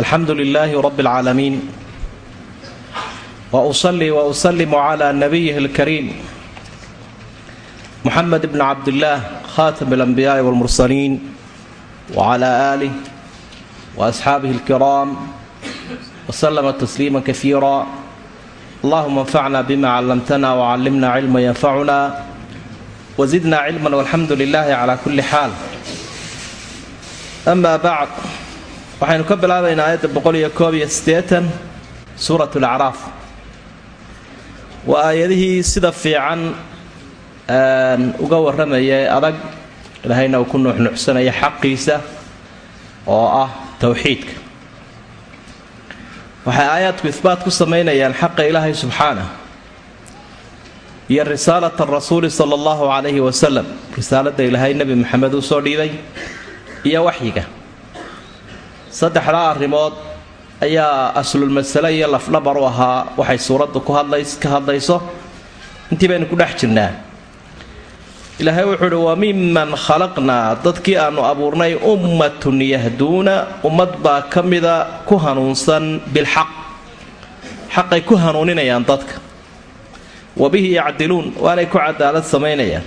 alxamdu lilaahi rabi اlcaalamiin wausalli wausalimu cla nabiyihi اlkariim muxamed bn cabdillaah khaatami اlanbiyaai wاlmursaliin wcla aalih waasxaabihi اlkiraam wslama tasliima kaiira allahuma anfacna bima callamtana wcallimna cilma yanfacuna wzidna cilma walxamdu lilahi cla kuli xaal ama bacd waxaynu ka bilaabaynaa aayadda boqol iyo koob iyo siddeetan suurat lacraaf waa aayadihii sida fiican uga warramaya ee adag ilaahayna uu ku nuuxnuuxsanaya xaqiisa oo ah towxiidka waxay aayaadku ihbaat ku samaynayaan xaqa ilaahay subxaanah iyo risaalata rasuuli sala allahu calayhi wasalam risaaladda ilaahay nebi maxamed uu soo dhiibay iyo waxyiga saddexdaa arrimood ayaa aslulmasale iyo lafdhabar u ahaa waxay suuraddu ku ka hadlayso. Intii baynu ku dhex jirnaa ilaahay wuxuu uhi wa miman khalaqnaa dadkii aannu abuurnay ummatun yahduuna. Ummad baa ka mida ku hanuunsan bilxaq. Xaqay ku hanuuninayaan dadka. Wa bihi yacdiluun waanay ku cadaalad samaynayaan.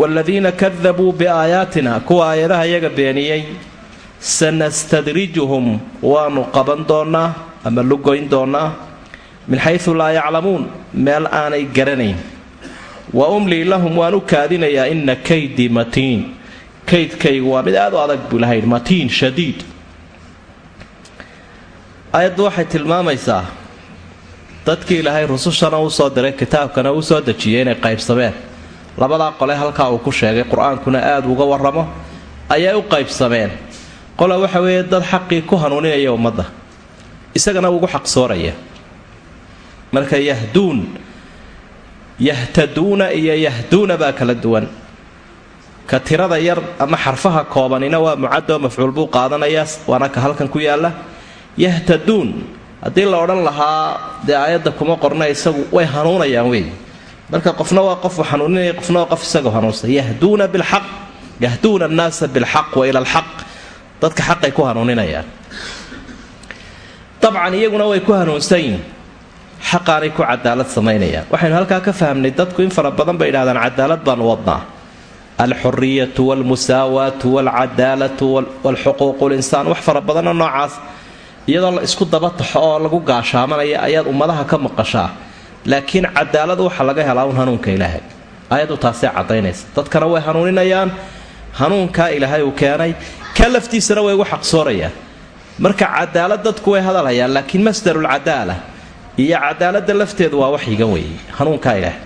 Waaladiina kadabuu biaayaatina kuwa aayadaha iyaga beeniyey sanastadrijuhum waanu qaban doonnaa ama lugoyn doonnaa min xaysu laa yaclamuun meel aanay garanayn wa umlii lahum waan u kaadinayaa inna kaydii matiin kaydkaygu waa mid aad u adag buu ilahay matiin shadiid aayaddu waxay tilmaamaysaa dadkii ilaahay rusushana uu soo diray kitaabkana uu soo dejiyey inay qaybsameen labadaa qole halkaa uu ku sheegay qur'aankuna aad uga warramo ayay u qaybsameen qola waxa weeye dad xaqii ku hanuuninaya ummadda. Isagana ugu xaqsooraya marka yahduun yahtaduuna iyo yahduuna baa kala duwan. Ka tirada yar ama xarfaha koobanina waa mucadoo mafcuul buu qaadanayaa waana ka halkan ku yaalla. Yahtaduun haddii la odhan lahaa dee aayadda kuma qorna isagu way hanuunayaan wey. Marka qofna waa qofu hanuuninaya qofna waa qof isagoo hanuunsan. Yahduuna bilxaq yahduuna annaasa bilxaq wa ila alxaq dadka xaqay ku hanuuninayaan. Dabcan iyaguna way ku hanuunsan xaqaanay ku cadaalad samaynayaan. Waxaynu halkaa ka fahamnay dadku in fara badan bay idhahdaan cadaalad baanu wadnaa. Alxuriyatu walmusaawaatu walcadaalatu walxuquuqu linsaan wax fara badanoo noocaas iyadoo la isku daba taxo oo lagu gaashaamanaya ayaad ummadaha ka maqashaa. Laakiin cadaalad waxa laga helaa un hanuunka ilaahay. Ayaddu taasee cadaynaysa dadkana way hanuuninayaan. Hanuunkaa ilaahay uu keenay ka laftiisana way ugu xaqsoorayaan marka cadaalad dadku way hadalhayaan laakiin masdarulcadaala iyo cadaaladda lafteedu waa waxyigan weeye. Hanuunkaa ilaahay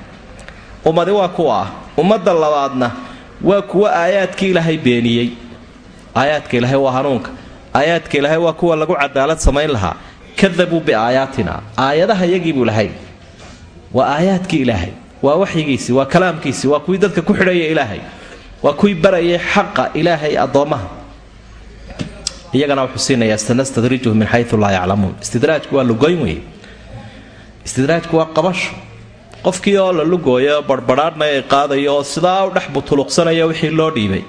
ummadi waa kuwa ah ummadda labaadna waa kuwa aayaadkii ilaahay beeniyey. Aayaadka ilaahay waa hanuunka aayaadka ilaahay waa kuwa lagu cadaalad samayn lahaa. Kadabuu biaayaatina. Aayadaha yagiibuu lahay. Waa aayaadkii ilaahay. Waa waxyigiisii waa kalaamkiisii waa kuwii dadka ku xidhaya ilaahay. Waa kuwii barayay xaqa ilaahay addoommaha iyagana wuxuu siinayaa sanastadrijuhu min xayu laa yaclamuun. Istidraajku waa lugoyn wey istidraajku waa qabasho. Qofkii oo la lugooyo barbadhaadhna ay qaadayo oo sidaa u dhex butuluqsanaya wixii loo dhiibay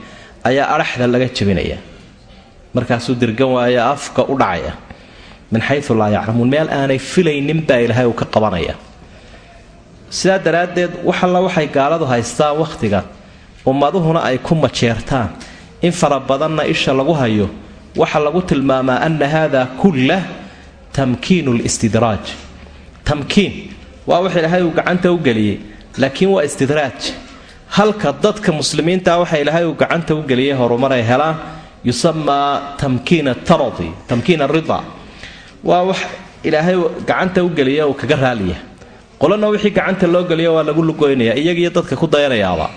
ayaa adhaxda laga jabinaya markaasuu dirgan waaya afka u dhacaya. Min xayu laa yaclamuun meel aanay filaynin baa ilaahay uu ka qabanaya. Sidaa daraaddeed wax alla waxay gaaladu haystaan wakhtiga. Ummaduhuna ay ku majeertaan in fara badanna isha lagu hayo waxaa lagu tilmaamaa ana hada kullah tamkiinu listidraaj. Tamkiin. Waa wax ilaahay uu gacanta u geliyey laakiin waa istidraaj. Halka dadka muslimiinta waxa ilaahay uu gacanta u geliyey horumar ay helaan yusamaa tamkiin ataradi tamkiin arida waa wax ilaahay gacanta u geliya uu kaga raaliya. Qolana wixii gacanta loo geliya waa lagu lugoynaya iyagiiyo dadka ku dayanayaaba.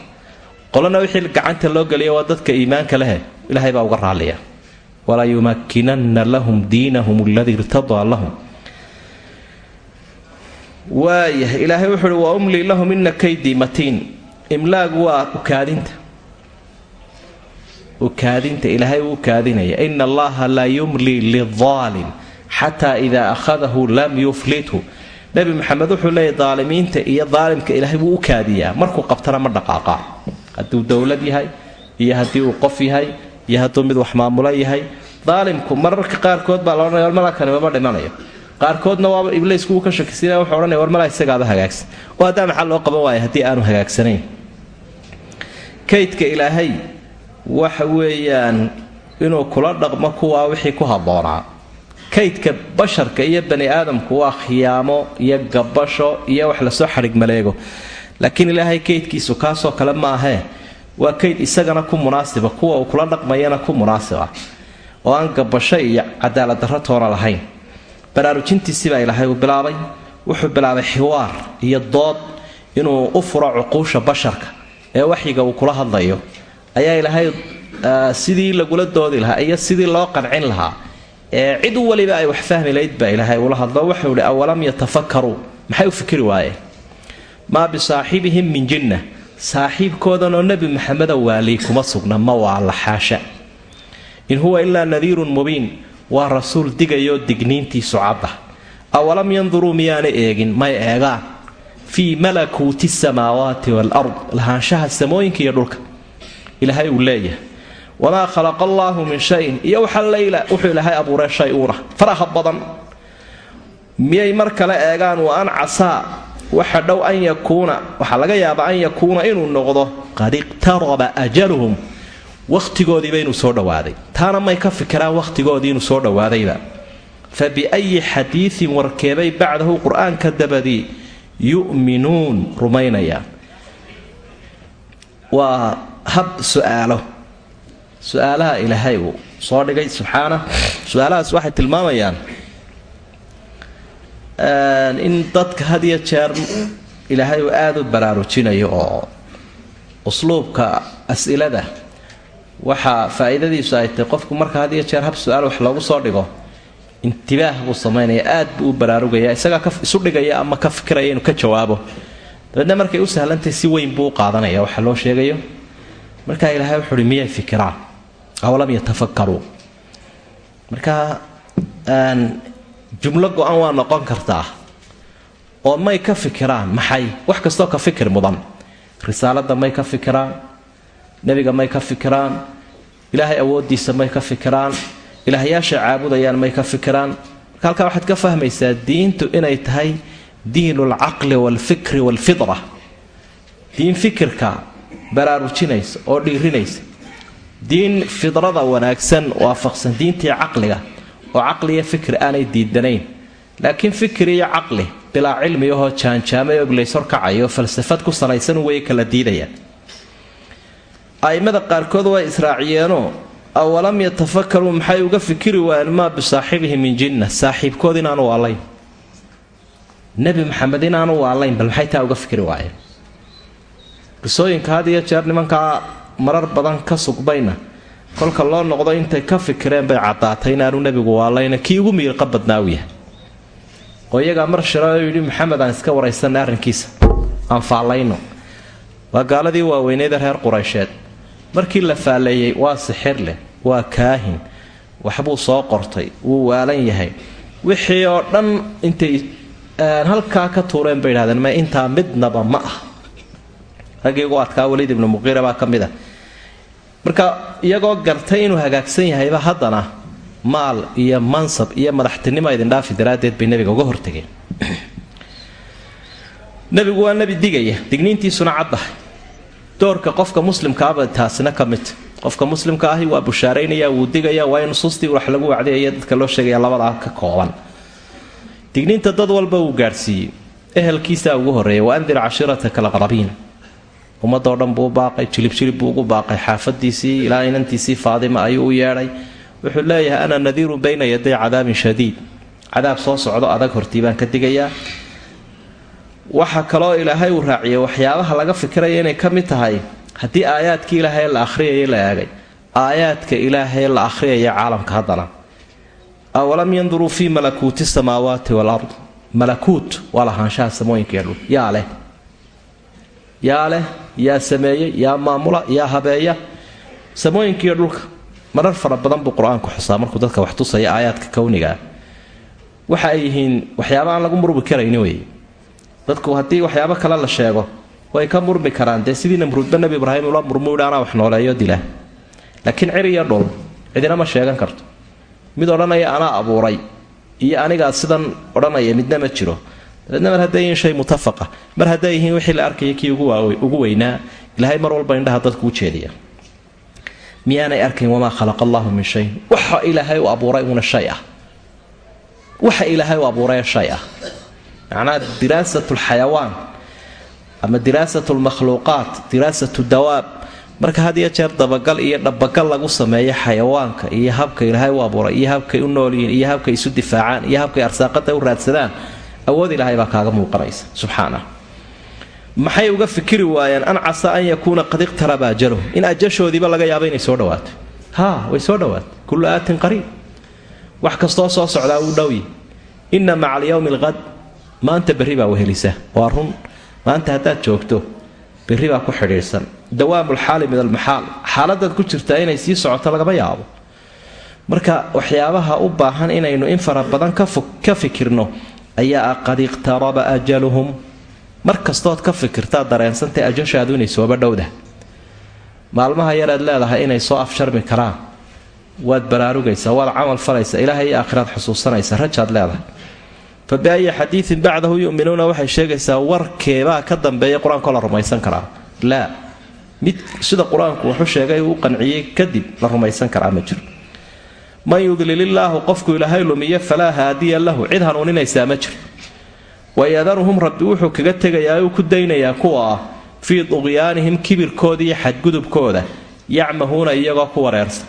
Qolana wixii gacanta loo geliya waa dadka iimaanka lehe ilaahay baa uga raaliya walaa yumakinanna lahum diinahum aladii irtadaa lahum waayahay ilaahay wuxuu uhi wa umlii lahum ina kaydii matiin imlaagu waa ukaadinta ukaadinta ilaahay uu ukaadinaya ina allaha laa yumlii lidaalim xataa idaa akhadahu lam yuflithu nebi maxamed wuxuu leeyahy daalimiinta iyo daalimka ilaahay wuu u kaadiyaa markuu qabtana ma dhaqaaqa hadduu dowlad yahay iyo haddii uu qof yahay iyo hadduu mid wax maamulo yahay daalimku mararka qaarkood baa laodhanaya war malakani mama dhimanayo qaarkoodna waaba ibliisku uu ka shakisina wuxuu odhanaya war malaa isagaaba hagaagsan. Oo haddaa maxaa loo qaban waaya haddii aanu hagaagsanayn. Kaydka ilaahay waxa weeyaan inuu kula dhaqmo kuwaa wixii ku habboonaa. Kaydka basharka iyo bani aadamku waa khiyaamo iyo gabasho iyo wax la soo xadhig laakiin ilaahay kaydkiisu kaasoo kale ma ahee waa kayd isagana ku munaasiba kuwa uu kula dhaqmayana ku munaasiba. Oo aan gabasho iyo cadaaladdarro toona lahayn. Baraarujintiisibaa ilaahay uu bilaabay wuxuu bilaabay xiwaar iyo dood inuu u furo cuquusha basharka ee waxyiga uu kula hadlayo. Ayaa ilaahay sidii lagula doodi lahaa iyo sidii loo qancin lahaa. Ee cid waliba ay wax fahmi layd baa ilaahay ula hadlo. Wuxuu ihi awalam yatafakaruu maxay u fikri waayeen? Maa bisaaxibihim min jinna saaxiibkoodanoo nebi maxameda waalii kuma sugna ma waa la xaasha. In huwa ilaa nadiirun mubiin waa rasuul digayoo digniintiisu cadda awalam yanduruu miyaana eegin may eegaan. Fii malakuuti samaawaati waalard lahaanshaha samooyinka iyo dhulka. Ilaahay uu leeyahay wamaa khalaqa allaahu min shayin. Iyo waxallayla wuxuu ilaahay abuuree shay uuna faraha badan. Miyay mar kale eegaan wa an casaa waxa dhow an yakuuna waxaa laga yaabaa an yakuuna inuu noqdo qad iqtaraba ajaluhum wakhtigoodiiba inuu soo dhowaaday taana may ka fikiraan wakhtigoodii inuu soo dhowaadayba. Fa biayi xadiidin warkeebay bacdahu qur'aanka dabadii yu'minuun rumaynayaan. Waa hab su'aalo. Su'aalaha ilaahay uu soo dhigay subxaana. Su'aalahaas waxay tilmaamayaan in dadka had iyo jeer ilaahay uu aada u baraarujinayo oo usluubka as-ilada waxaa faa-iidadiisu ay tahay qofku marka had iyo jeer hab su'aal wax loogu soo dhigo intibaah buu samaynaya aad buu u baraarugaya isagaa isu dhigaya ama ka fikiraya inuu ka jawaabo. Dabeedna markay u sahlantahay si weyn buu u qaadanaya waxa loo sheegayo. Markaa ilaahay wuxuuhi miyay fikiraan? Awalam yatafakaruu marka jumlo go-an waa noqon kartaa oo may ka fikiraan maxay? Wax kastoo ka fikir mudan. Risaalada may ka fikiraan nebiga may ka fikiraan ilaahay awoodiisa may ka fikiraan ilaahyaashay caabudayaan may ka fikiraan. Marka halkaa waxaad ka fahmaysaa diintu inay tahay diinu alcaqli waalfikri waalfidra diin fikirka baraarujinaysa oo dhiirinaysa. Diin fidrada wanaagsan waafaqsan diintii caqliga oo caqli iyo fikri aanay diidanayn laakiin fikir iyo caqli bilaa cilmi ahoo jaanjaamay oglays horkacayo falsafad ku salaysan way kala diidayaan. A'immada qaarkood waa israaciyeenoo awalam yatafakaruu maxay uga fikiri waayeen maa bisaaxibihi min jinna saaxiibkood inaanu waalayn nebi maxamed inaanu waalayn bal maxay taa uga fikri waayeen qisooyinka had iyo jeer nimankaa marar badan ka sugbayna kolka loo noqdo intay ka fikireen bay caddaatay inaanu nebigu waalayna kii ugu miirqa badnaa u yahay oo iyagaa mar shira oo yidhi maxamed aan iska waraysanay arrinkiisa. Aan faallayno. Waa gaaladii waaweyneeda reer quraysheed. Markii la faalleeyey waa sixir leh waa kaahin. Waxbuu soo qortay wuu waalan yahay. Wixii oo dhan intay halkaa ka tuureen bay idhahdeen ma intaa midnaba ma ah. Raggii ugu adkaa waliid ibnu muqiira baa ka mid ah marka iyagoo gartay inuu hagaagsan yahayba haddana maal iyo mansab iyo madaxtinimo idin dhaafi daraaddeed bay nebiga uga hortageen. Nebigu waa nebi digaya digniintiisuna caddahay doorka qofka muslimkaaba taasina ka mid. Qofka muslimka ahi waa bushaaraynaya wuu digaya waa nusuustii wax lagu wacdiyaya dadka loo sheegaya labadaa ka kooban. Digniinta dad walba uu gaadhsiiyey. Ehelkiisaa ugu horreeya wa andir cashiirataka alaqrabiin ummadoo dhan buu baaqay jilibjilib buu ugu baaqay xaafadiisii ilaa inantiisii faadima ayuu u yeedhay. Wuxuu leeyahay ana nadiirun bayna yaday cadaabin shadiid. Cadaab soo socdo adag hortii baan ka digayaa. Waxaa kaloo ilaahay uu raaciyay waxyaabaha laga fikiraya inay ka mid tahay haddii aayaadkii ilaahay la akhriyaya la eegay. Aayaadka ilaahay la akhriyaya caalamka haddana. Awalam yanduruu fii malakuuti samaawaati walard malakuut waa lahaanshaha samooyinka iyo yaa leh yaa leh yaa sameeyey yaa maamula yaa habeeya. Samooyinkiiyo dhulka marar fara badan buu qur'aanku xusaa markuu dadka wax tusaya aayaadka kownigaa waxa ay yihiin waxyaaba aan lagu murmi karayni wey dadku haddii waxyaabo kale la sheego way ka murmi karaan. Dee sidii namruudba nebi ibraahim ula murmuidha anaa wax nooleeyo dila. Laakiin cir iyo dhul cidina ma sheegan karto. Mid odhanaya anaa abuuray. Iyo anigaa sidan odhanaya midna ma jiro dabeedna mar hadday yihiin shay mutafaqa. Mar hadday yihiin wixii la arkaya kii ugu weynaa ilaahay mar walba indhaha dadku u jeediya. Miyaanay arkayn wamaa khalaqa allahu min shayin waxa ilaahay u abuuray uuna shay ah. Waxa ilaahay u abuuraya shay ah. Macnaha diraasat lxayawaan ama diraasat lmakhluuqaat diraasatu dawaab. Marka had iyo jeer dabagal iyo dhabagal lagu sameeyo xayawaanka iyo habka ilaahay u abuuray iyo habkay u noolyihiin iyo habkay isu difaacaan iyo habkay arsaaqada u raadsadaan awood ilaahay baa kaaga muuqanaysa. Subxaanah maxay uga fikiri waayeen an casa an yakuuna qad iqtaraba ajaluhum in ajashoodiiba laga yaabo inay soo dhawaato haa way soo dhawaatay. Kullu aatin qariib. Wax kastoo soo socdaa uu dhowyi inna maca alyowmi alqad maanta berri baa wehelisa waa run. Maanta haddaad joogto berri baa ku xidhiidhsan. Dawaamulxaali min almaxaal xaaladaad ku jirtaa inay sii socoto lagama yaabo. Marka waxyaabaha u baahan inaynu in fara badan ka fikirno ayaa ah qad iqtaraba ajaluhum. Mar kastood ka fikirtaa dareensantay ajashaadu inay sooba dhowda. Maalmaha yaraad leedahay inay soo afsharmi karaan. Waad baraarugaysaa waad camal falaysaa ilaahay iyo aakhiraad xusuusanaysa rajaad leedahay. Fa biayi xadiidin bacdahu yu'minuuna waxay sheegaysaa warkeebaa ka dambeeya qur'aankoo la rumaysan karaa. Laa mid sida qur'aanku wuxuu sheegay uu qanciyey kadib la rumaysan karaa ma jiro man yudlilillaahu qofku ilaahay lumiyo falaa haadiya lahu. Cid hanuuninaysaa ma jiro wayadaruhum rabbi wuxuu kaga tegayaa uu ku daynayaa kuwa ah fii duqyaanihim kibirkooda iyo xadgudubkooda. Yacmahuuna iyagoo ku wareersan.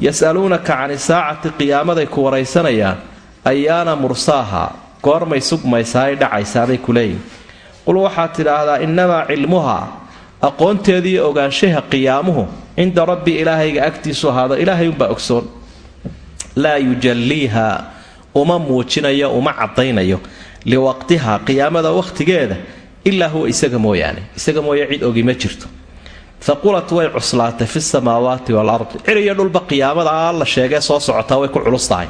Yas'aluunaka cani saacati qiyaamaday ku waraysanayaan. Ayaana mursaaha. Goormay sugmaysaa ay dhacaysaabay ku leeyihiin qul waxaad tidhaahdaa innamaa cilmuhaa aqoonteediiyo ogaanshaha qiyaamuhu cinda rabbi ilaahayga agtiisu ahaado ilaahay unbaa ogsoon laa yujalliiha uma muujinayo uma caddaynayo liwaqtiha qiyaamada wakhtigeeda ilaa huwa isaga mooyaane. Isaga mooye cid ogi ma jirto. Faqulat way cuslaatay fi samaawaati waalardi cir iyo dhulba qiyaamada la sheegee soo socotaa way ku culus tahay.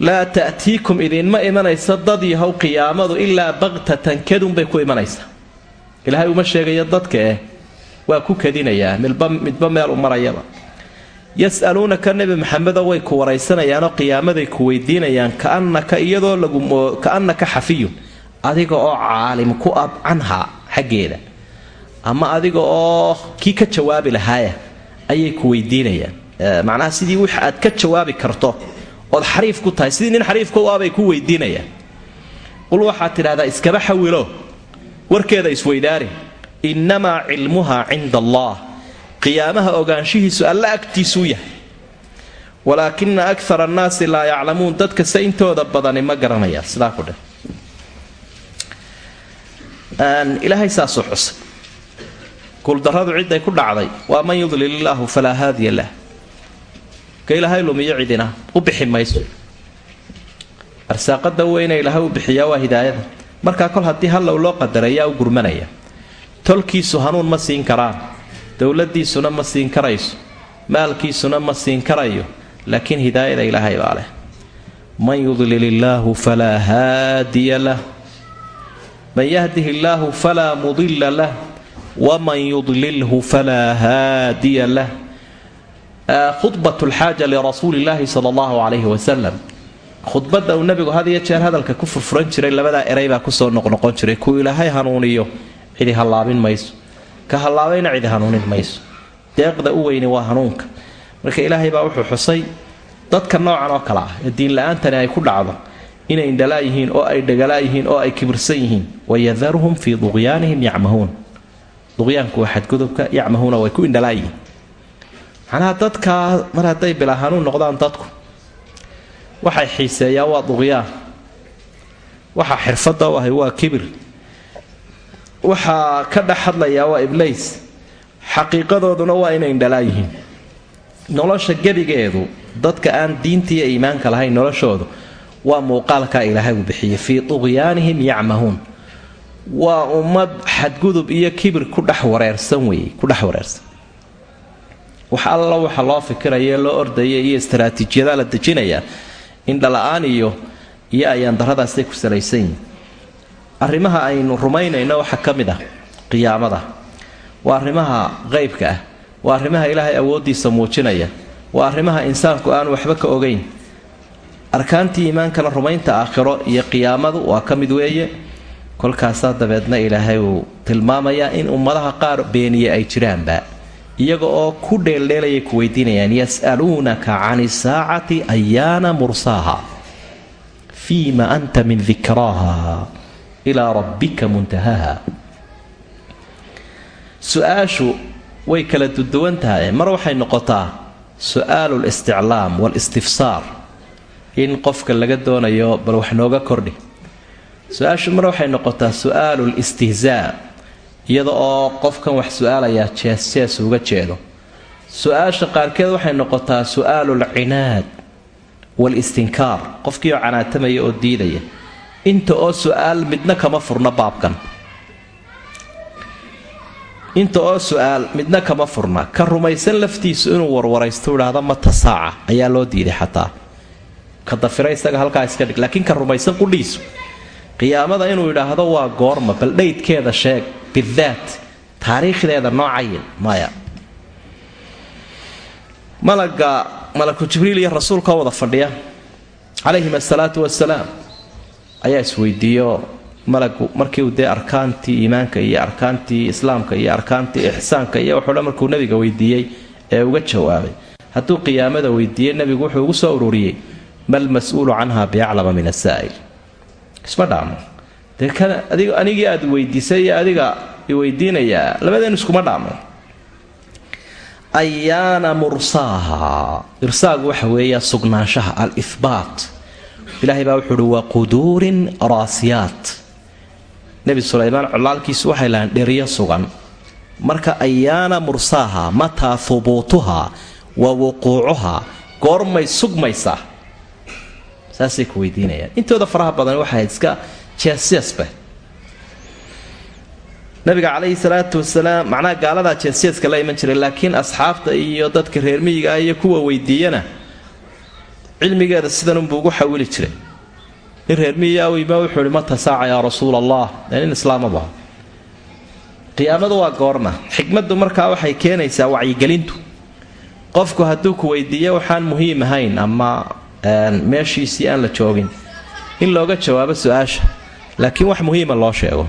Laa ta'tiikum idinma imanaysa dad yahow qiyaamadu ilaa baktatan kadunbay ku imanaysaa ilaahay uma sheegayo dadka eh waa ku kadinayaa midba meel u marayaba yas'aluunaka nebi maxamedo way ku waraysanayaanoo qiyaamaday ku weydiinayaan kaannaka iyadoo laguka'annaka xafiyun adiga oo caalim ku ab canhaa xaggeeda ama adiga oo kii ka jawaabi lahaaya ayay ku weydiinayaan. Macnaha sidii wix aad ka jawaabi karto ood xariif ku tahay sidii nin xariifka u abay ku weydiinayaan. Qul waxaad tidhahdaa iskaba xawilo warkeeda isweydaari innamaa cilmuhaa cinda allah qiyaamaha ogaanshihiisu alla agtiisuu yahay. Walaakina akara annaasi laa yaclamuun dadka se intooda badani ma garanayaan sidaa ku dheh ilaahay saasuu xusay guuldarradu ciday ku dhacday waa man yudlil illaahu falaa haadiya lah. Ka ilaahay lumiyo cidina u bixi mayso. Arsaaqada weyne ilaahay u bixiyaa waa hidaayada. Markaa kol haddii hallow loo qadarayaa u gurmanaya. Tolkiisu hanuun ma siin karaan dowladiisuna ma siin karayso maalkiisuna ma siin karayo laakiin hidaayada ilaahay baa leh. Man yudlil illaahu falaa haadiya lah. Man yahdih illaahu falaa mudila lah waman yudlilhu falaa haadiya lah. Khudbat lxaaja lirasuuli illaahi sala allahu calayhi wasalam khudbadda uu nabigu had iyo jeer hadalka ku furfuran jiray labadaa eray baa ku soo noqnoqon jiray. Kuu ilaahay hanuuniyo cidi hallaabin mayso ka hallaabayna cidi hanuunin mayso. Deeqda u weyni waa hanuunka. Marka ilaahay baa wuxuu xusay dadka noocan oo kale ah ee diinla-aantani ay ku dhacdo inay indhalaa yihiin oo ay dhagalaa yihiin oo ay kibirsan yihiin. Wayadaruhum fii duqyaanihim yacmahuun. Duqyaanku waa xadgudubka yacmahuuna way ku indhalaa yihiin. Macnaha dadkaa mar hadday bilaa hanuun noqdaan dadku waxay xiiseeyaan waa duqyaan waxaa xirfadda u ahay waa kibir waxaa ka dhex hadlayaa waa iblays xaqiiqadooduna waa inay indhalaa yihiin nolosha gebigeedu dadka aan diinta iyo iimaanka lahayn noloshoodu waa muuqaalkaa ilaahay uu bixiyey fii tuqyaanihim yacmahuun. Waa ummad xadgudub iyo kibir ku dhex wareersan weeye ku dhex wareersan. Wax alla waxa loo fikiraya loo ordaya iyo istaraatiijiyada la dejinayaa. Indhala-aan iyo iyo ayaan daradaasay ku salaysan yihiin arrimaha aynu rumaynayno waxaa ka mid ah qiyaamada. Waa arrimaha qeybka ah. Waa arrimaha ilaahay awooddiisa muujinaya. Waa arrimaha insaanku aanu waxba ka ogeyn. Arkaantii iimaankana rumaynta aakhiro iyo qiyaamadu waa ka mid weeye. Kolkaasaa dabeedna ilaahay uu tilmaamayaa in ummadaha qaar beeniye ay jiraanba. Iyaga oo ku dheeldheelaya ku weydiinayaan yas'aluunaka can isaacati ayaana mursaaha fiima anta min dikraaha ilaa rabbika muntahaha su'aashu way kala duduwan tahay. Mar waxay noqotaa su'aalu listiclaam walistifsaar in qofka laga doonayo bal wax nooga kordhi. su'aashu mar waxay noqotaa su'aalu listihzaa iyada oo qofkan wax su'aalayaa jees jees uga jeedo. su'aasha qaarkeed waxay noqotaa su'aalu lcinaad walistinkaar qofkiioo canaatamaya oo diidaya inta oo su'aal midna kama furna baabkan. Inta oo su'aal midna kama furna. Ka rumaysan laftiisu inuu warwaraysto idhaahda mata saaca ayaa loo diiday xataa. Ka dafira isaga halkaa iska dhig. Laakiin ka rumaysan qudhiisu. Qiyaamada inuu idhaahdo waa goorma bal dhaydkeeda sheeg bidaat taariikhdeeda noocayin maya. Malaga malaku jibriil iyo rasuulkaoo wada fadhiya. Calayhim asalaatu wasalaam ayaa isweydiiyo malagu markii uu dee arkaantii iimaanka iyo arkaantii islaamka iyo arkaantii ixsaanka iyo wuxuu dhan markuu nabiga weydiiyey ee uga jawaabay. Hadduu qiyaamada weydiiyey nabigu wuxuu ugu soo ururiyey mal mas'uulu canha biaclama min asaa'il isma dhaamo. Dee kana adig anigii aad weydiisay iyo adiga iweydiinayaa labadeen iskuma dhaamo. Ayaana mursaaha. Irsaagu waxa weeya sugnaanshaha al-ihbaat ilaahay baa wuxuu uhi wa quduurin raasiyaat. Nebi sulaymaan colaalkiisu waxay lahayn dheriyo sugan. Marka ayaana mursaaha mataa hubuutuhaa wa wuquucuhaa goormay sugmaysaa saasay ku weydiinayaan. Intooda faraha badan waxay iska jeesjeesba nabiga calayhi salaatu wasalaam macnaha gaaladaa jeesjeeska la iman jiray laakiin asxaabta iyo dadka reer miyiga ah iyo kuwa weydiiyana cilmigeeda sidanunbuu ugu xawili jiray. Nin reer miyiga wima wuxuu ihi mata yaa rasuul allah ee nin islaamaba qiyaamadu waa goorma xikmaddu markaa waxay keenaysaa wacyigelintu. Qofku hadduu ku weydiiyo waxaan muhiim ahayn ama meeshiisii aan la joogin. In looga jawaabo su'aasha. Laakiin wax muhiima loo sheego.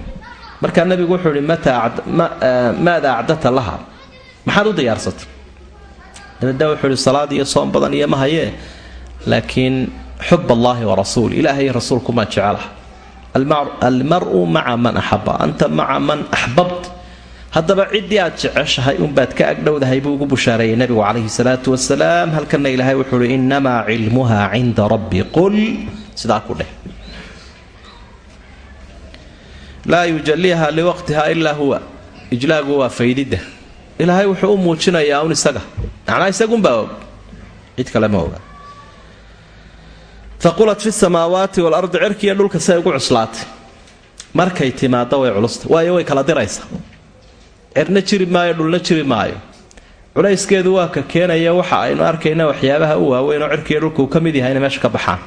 Markaa nabigu wuxuu ihi maada acdata laha? Maxaad u diyaarsatay? Dabeedna wuxuu ihi salaad iyo soom badan iyo ma hayee laakiin xub allaahi wa rasuul ilaahay rasuulkumaa jecelaha almaru maca man axaba anta maca man axbabt haddaba ciddii aad jeceshahay unbaad ka agdhowdahay buu ugu bushaareeyey nabigu calayhi salaatu wasalaam halkana ilaahay wuxuu uhi innamaa cilmuha cinda rabbi qul sidaa ku dheh laa yujaliha liwaqtiha ilaa huwa ijlaagu waa faydidda ilaahay wuxuu u muujinayaa un isaga macnaa isagunbaa og cid kale ma oga faqulat fi samaawaati walardi cirkiiyo dhulka say ugu cuslaatay. Markay timaaddo way culusta waayo way kala diraysaa cirna jiri maayo dhulna jiri maayo. Culayskeedu waa ka keenaya waxa aynu arkayna waxyaabaha u waaweyn oo cirkiiyo dhulka uu ka mid yahay inay meesha ka baxaan.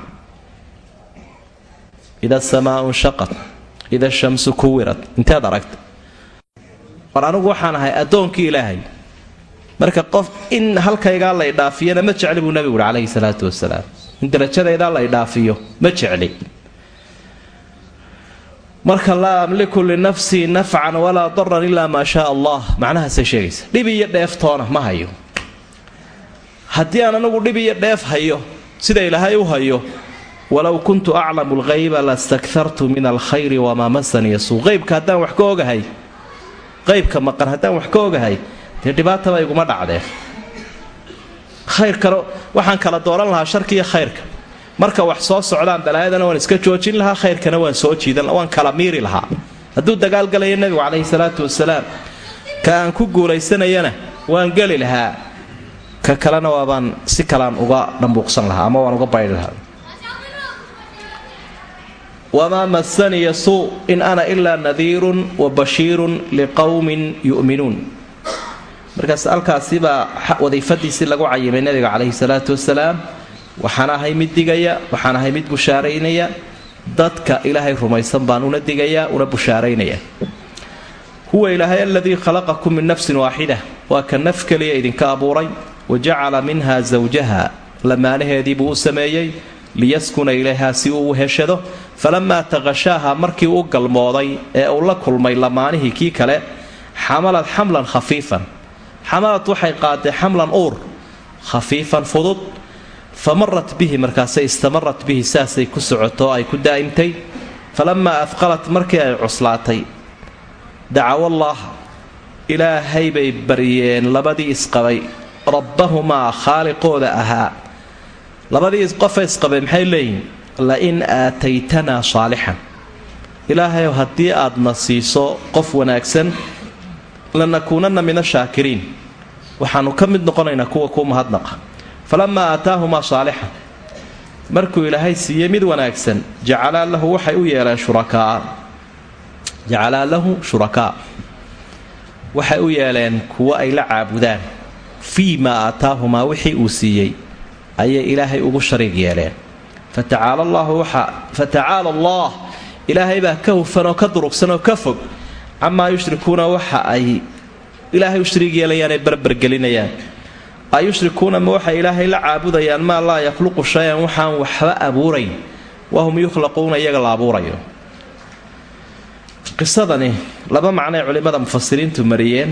Ida asamaau nshaqat ida shamsu kuwirad inteed aragta. War anigu waxaan ahay addoonkii ilaahay. Marka qof in halkaygaa la idhaafiyana ma jecli buu nabigu uhi calayhi salaatu wasalaam in darajadaydaa la idhaafiyo ma jecli. Marka laa amliku linafsii nafcan walaa daran ilaa maa shaa allah. Macnahaasay sheegaysa dhib iyo dheeftoona ma hayo. Haddii aan anigu dhib iyo dheef hayo sida ilaahay u hayo walow kuntu aclamu lghayba lastakartu min alkhayri wamaa masaniya suu qaybka haddaan wax ka ogahay qaybka maqan haddaan wax ka ogahay dee dhibaataba iguma dhacdeen khayrkana waxaan kala dooran lahaa sharkiiyo khayrka. Marka wax soo socdaan balaayadana waan iska joojin lahaa khayrkana waan soo jiidan waan kala miiri lahaa. Hadduu dagaalgalaya nebigu calayhi salaatu wasalaam ka aan ku guulaysanayana waan geli lahaa. Ka kalena waabaan si kalaan uga dhambuuqsan lahaa ama waan uga bayri lahaa. Wamaa masaniya suu in ana ilaa nadiirun wa bashiirun liqowmin yu'minuun markaas halkaasibaa wadiifadiisii lagu cayimay nabiga calayhi salaatu wasalaam. Waxaan ahay mid digaya waxaan ahay mid bushaaraynaya. Dadka ilaahay rumaysan baan una digayaa una bushaaraynaya. Huwa ilaahay aladii khalaqakum min nafsin waaxida waa ka naf keliya idinka abuuray. Wa jacala minha zawjaha. Lamaanaheedii buu u sameeyey. Liyaskuna ilayhaa si uu u heshado. Falamaa taqashaaha markii u galmooday ee uu la kulmay lamaanihii kii kale xamalad xamlan khafiifan xamalad waxay qaaday xamlan uur khafiifan fudud fa marat bihi markaasay istamarat bihi saasay ku socoto ay ku daa'imtay. Falamaa afqalat markii ay cuslaatay dacawallaaha ilaahay bay baryeen labadii isqabay rabbahumaa khaaliqooda ahaa. Labadii qofa isqabay maxay leeyihiin lain aataytanaa saalixan ilaahayow haddii aadna siiso qof wanaagsan lanakuunanna min ashaakiriin waxaanu ka mid noqonaynaa kuwa kuu mahadnaqa falamaa aataahumaa saalixan markuu ilaahay siiyey mid wanaagsan jacalaa lahu waxay u yeeleen shurakaa. Jacalaa lahu shurakaa. Waxay u yeeleen kuwo ay la caabudaan. Fii maa aataahumaa wixii uu siiyey ayay ilaahay ugu shariig yeeleen fatacaala allaahu waxa fatacaala allah. Ilaahay baa ka hufan oo ka durugsan oo ka fog camaa yushrikuuna waxa ay ilaahay u shariig yeelayaanay barbargelinayaan a yushrikuuna ma waxay ilaahay la caabudayaan maa laa yakhluqu shay-an waxaan waxba abuurayn. Wahum yukhlaquuna iyaga la abuurayo. Qisadani laba macnoay culimmada mufasiriintu mariyeen.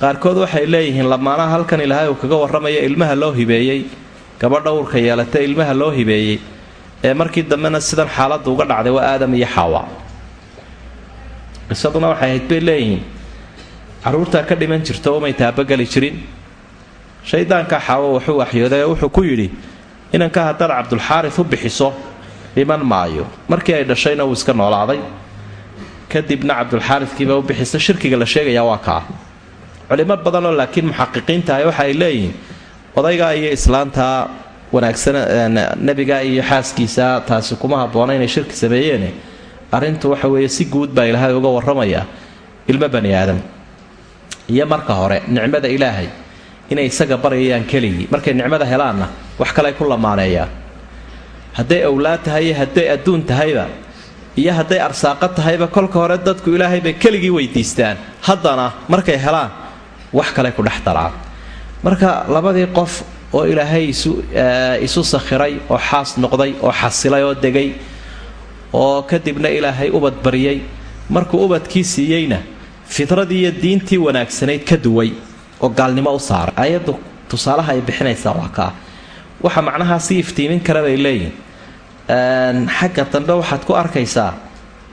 Qaarkood waxay leeyihiin lamaanaha halkan ilaahay uu kaga warramayo ilmaha loo hibeeyey gabadha uurka yeelata ilmaha loo hibeeyey ee markii dambena sidan xaaladdu uga dhacday waa aadam iyo xaawa qisaduna waxay ahayd bay leeyihiin. Carruurtaa ka dhiman jirto umay taabageli jirin. Shaydaanka xaawo wuxuu waxyooday oo wuxuu ku yidhi inanka haddaad cabdulxaaris u bixiso dhiman maayo. Markii ay dhashayna wuu iska noolaaday. Kadibna cabdulxaariskiibaa u bixisa shirkiga la sheegayaa waa kaa. Culimo badanoo laakiin muxaqiqiinta ahi waxa ay leeyihiin odaygaa iyo islaantaa wanaagsan nebiga iyo xaaskiisa taasi kuma habboona inay shirki sameeyeene arrintu waxa weeye si guud baa ilaahay uga warramayaa ilmo bani aadam. Iyo marka hore nicmada ilaahay inay isaga baryayaan keligii. Markay nicmada helaanna wax kale ay ku lamaaneeyaan hadday owlaad tahay iyo hadday adduun tahayba iyo hadday arsaaqo tahayba kolka hore dadku ilaahay bay keligii weydiistaan. Haddana markay helaan wax kale ku dhex daraan. Marka labadii qof oo ilaahay isu sakhiray oo xaas noqday oo xasilay oo degay oo kadibna ilaahay ubad baryay. Markuu ubadkii siiyeyna fidradii iyo diintii wanaagsanayd ka duway oo gaalnimo u saaray ayaddu tusaalaha ay bixinaysaa waa kaa. Waxa macnahaa iftiimin kara bay leeyihiin xagga dambe waxaad ku arkaysaa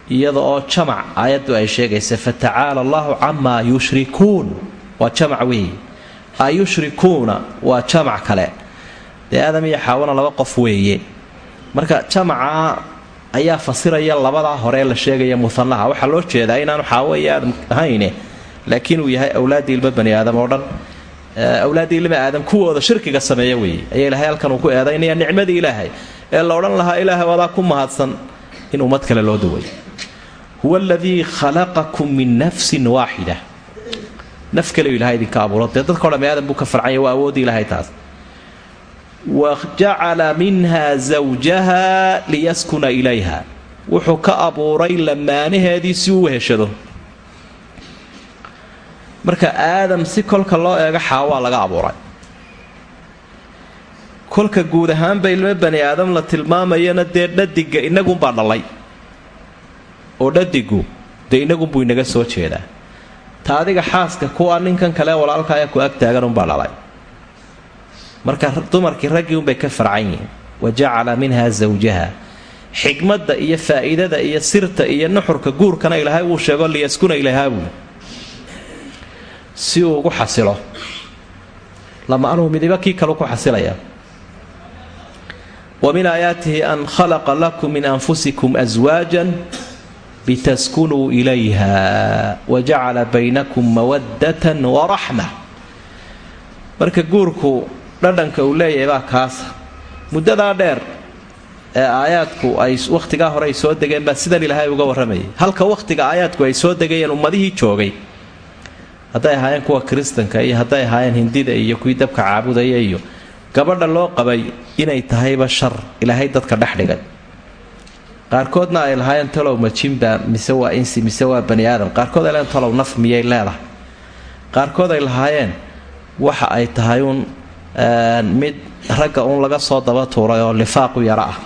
iyada oo jamac aayaddu ay sheegaysa fatacaala allahu camaa yushrikuun. Waa jamac weeye ayushrikuuna waa jamac kale. Dee aadam iyo xaawana laba qof weeye. Marka jamaca ayaa fasiraya labadaa hore la sheegaya muanaha waxaa loo jeedaa inaanu aadam ahayne laakiin uu yahay awlaaddii ilmo bani aadam oo dhan. Awlaaddii ilma aadam kuwooda shirkiga sameeya weeye. Ayaa ilaahay halkan uu ku eedaynaya nicmadii ilaahay ee la odhan lahaa ilaahay wadaa ku mahadsan in ummad kale loo daway. Huwa aladii khalaqakum min nafsin waaxida. Naf kaliyu ilahay idinka abuuro. Dee dadka o dham aadam buu ka farcanya waa awoodii ilahay taas wa jacala minha zawjaha liyaskuna ilayha wuxuu ka abuuray lamaanaheedii si uu heshado marka aadam si kolka loo eego xaawaa laga abuuray kolka guud ahaanba ilmo bani aadam la tilmaamayana dee dhadiga inagunbaa dhalay oo dhadigu dee inagunbuu inaga soo jeedaa ta adiga xaaska kuwa ninkan kale walaalkaaya ku ag taagan unbaa dhalay marka dumarkii raggii unbay ka farcan yihiin. Wa jacala minha zawjaha. Xikmadda iyo faa'iidada iyo sirta iyo nuxurka guurkana ilaahay wuu sheego liyaskuna ilayhaa buuli si uu ugu xasilo. Lama anuu midiba kii kalu ku xasilaya. Wa aayaatihi an khalaqa lakum min anfusikum aswaajan litaskunuu ilayha. Wa baynakum mawaddatan waraxma marka guurku dhadhanka uu leeyahay baa kaasa muddadaa dheer ee aayaadku ay wakhtigaa hore ay soo degeen baa sidan ilaahay uga warramayay halka wakhtiga aayaadku ay soo degayeen ummadihii joogay. Hadday ahaayeen kuwa kiristanka iyo hadday ahaayeen hindida iyo kuwii dabka caabudaya iyo gabadha loo qabay inay tahayba shar ilaahay dadka dhex dhigay qaarkoodna ay lahaayeen talow majinba mise waa insi mise waa bani aadam. Qaarkood ay lahayen talow naf miyay leedahay. Qaarkood ay lahaayeen waxa ay tahay uun mid ragga uun laga soo daba tuuray oo lifaaqu yaro ah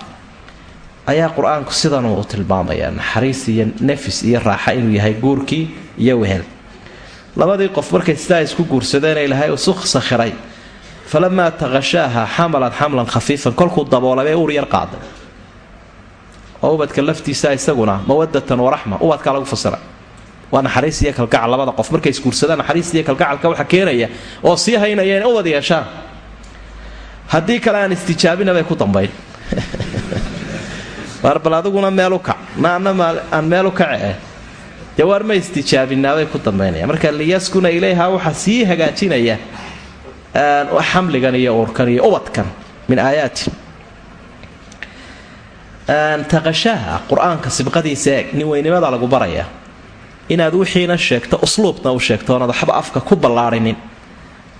ayaa qur'aanku sidan uu tilmaamaya naxariis iyo nafis iyo raaxa inuu yahay guurkii iyo wehel. Labadii qof markay sidaa isku guursadeen ilaahay isu sakhiray falamaa taqashaaha xamalat xamlan khafiifan kolkuu daboolabee uur yar qaaday oo ubadka laftiisa isaguna mawadatan waraxma ubadkaa lagu fasira waa naxariis iyo kalgacal labada qof markay isguursadaan naxariis iyo kalgacalka waxa keenaya oo sii haynaya ubad yeeshaan haddii kale aan istijaabina bay ku dambayn. Waar bal adiguna meelu kac naana aan meelu kace dee waar ma istijaabinaabay ku dambaynaya. Marka liyaskuna ilayha waxaa sii hagaajinaya xamligan iyo uurkan iyo ubadkan min aayaati. Taqashaaha qur'aanka sibqadiisa eeg nin lagu baraya. Inaad wixiina sheegto usluubna u sheegto oonad waxba afka ku ballaarinin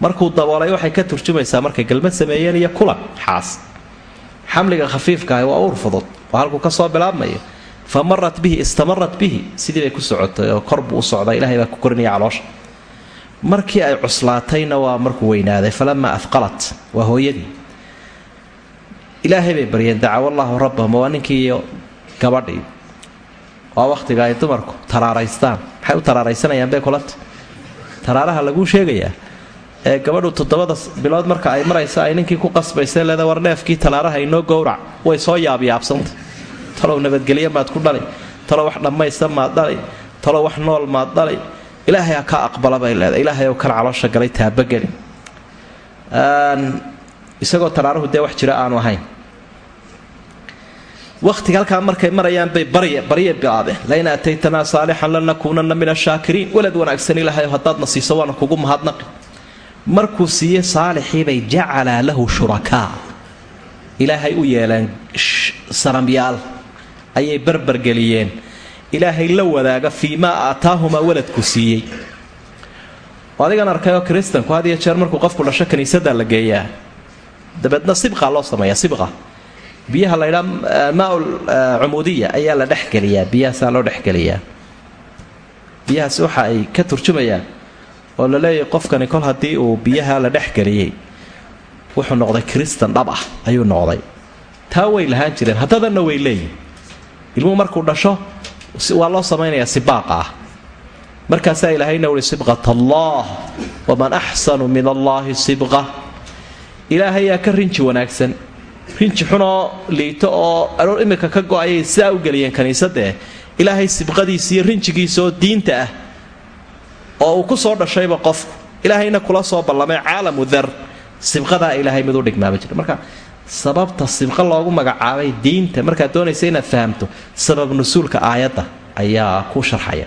markuu daboolay waxay ka turjumaysaa markay galmad sameeyeen iyo kulan xaas. Xamliga khafiifkaahi waa uur fudud oo halkuu ka soo bilaabmaya. Fa marat bihi istamarat bihi sidii bay ku socotay oo korbuu u socda ilahay baa ku korinaya caloosha. Markii ay cuslaatayna waa markuu weynaaday falamaa afqalat waa hooyadii. Ilaahay bay baryeen dacawallaahu rabbahum waa ninkii iyo gabadhii. Waa wakhtiga ay dumarku taraaraystaan. Maxay u taraaraysanayaan bay kulanta taraaraha laguu sheegayaa ee gabadhu toddobada bilood marka ay maraysa ay ninkii ku qasbaysa leeda war talaaraha inoo gowrac way soo yaabyaabsanta talow nabadgelyo maad ku dhali talow wax dhammaysta maad dhali talow wax nool maad dhali. Ilaahay ha ka aqbala bay leedahay. Ilaahay kan caloosha galay taabageli isagoo talaaruhu dee wax jira aanu ahayn. Wakhtiga halkaa markay marayaan bay barya bilaabeen. Lain aataytanaa saalixan lanakuunanna min ashaakiriin walad wanaagsan ilaahay haddaadna siiso waana kugu mahadnaqi markuu siiye saalixiibay jacalaa lahu shurakaa ilaahay u yeeleen sanamyaal ayay barbargeliyeen ilaahay la wadaaga fii maa aataahumaa waladku siiyey adigan arkayoo kristanku had iyo jeer markuu qofku dhasho kiniisadda la geeyaa dabeedna sibqa loo sameeya sibqa. Biyaha laydhaa maaul cumuudiya ayaa la dhexgeliyaa biyahaasaa loo dhexgeliyaa biyahaasi waxa ay ka turjumayaan oo la leeyahay qofkani kol haddii uu biyaha la dhexgeliyey wuxuu noqday kristan dhab ah ayuu noqday. Taa way lahaan jireen haddadanna way leeyihiin ilmuhu markuu dhasho waa loo samaynayaa sibaaqa ah. Markaasaa ilaahayna uhi sibqat allah waman axsanu min allaahi sibqa. Ilaahayaa ka rinji wanaagsan rinji xunoo liito oo aroor imika ka go'ayay sidaa u geliyeen kiniisaddaeh ilaahay sibqadiisa iyo rinjigiisa oo diinta ah oo uu ku soo dhashayba qofku ilaahayna kula soo ballamay caalamu dar sibqadaa ilaahay mid u dhigmaama jira marka sababta sibqa loogu magacaabay diinta markaad doonaysa inaad fahamto sabab nusuulka aayadda ayaa ku sharxaya.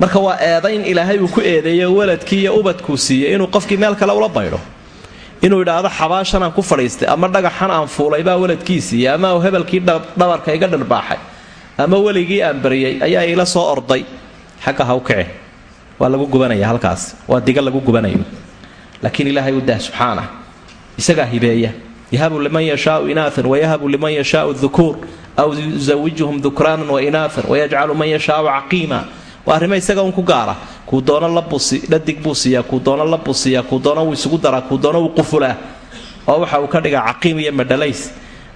Marka waa eedayn ilaahay uu ku eedeeyo waladkii iyo ubadkuu siiyey inuu qofkii meel kale ula baydho inuu idhaahdo xabaashan ku fadhiistay ama dhagaxan aan fuulay baa waladkiisiiyo ama hebelkii dhabarka iga dharbaaxay ama weligii aan baryay ayaa ila soo orday xagga u kici waa lagu gubanaya halkaas. Waa diga lagu gubanayo. Laakiin ilaahay u dah subxaanah isagaa hibeeya. Yahabu liman yashaau inaaan wayahabu liman yashaau dukuur aw yusawijuhum dukraanan wa inaaan wayajcalu man yashaau caqiima. Waa arrimo isaga un ku gaara. Kuu doono ladhadig buu siiyaa kuu doono la busiyaa. Kuu doono wuu isugu daraa. Kuu doono wuu qufulaa oo waxa uu ka dhigaa caqiim iyo madhalays.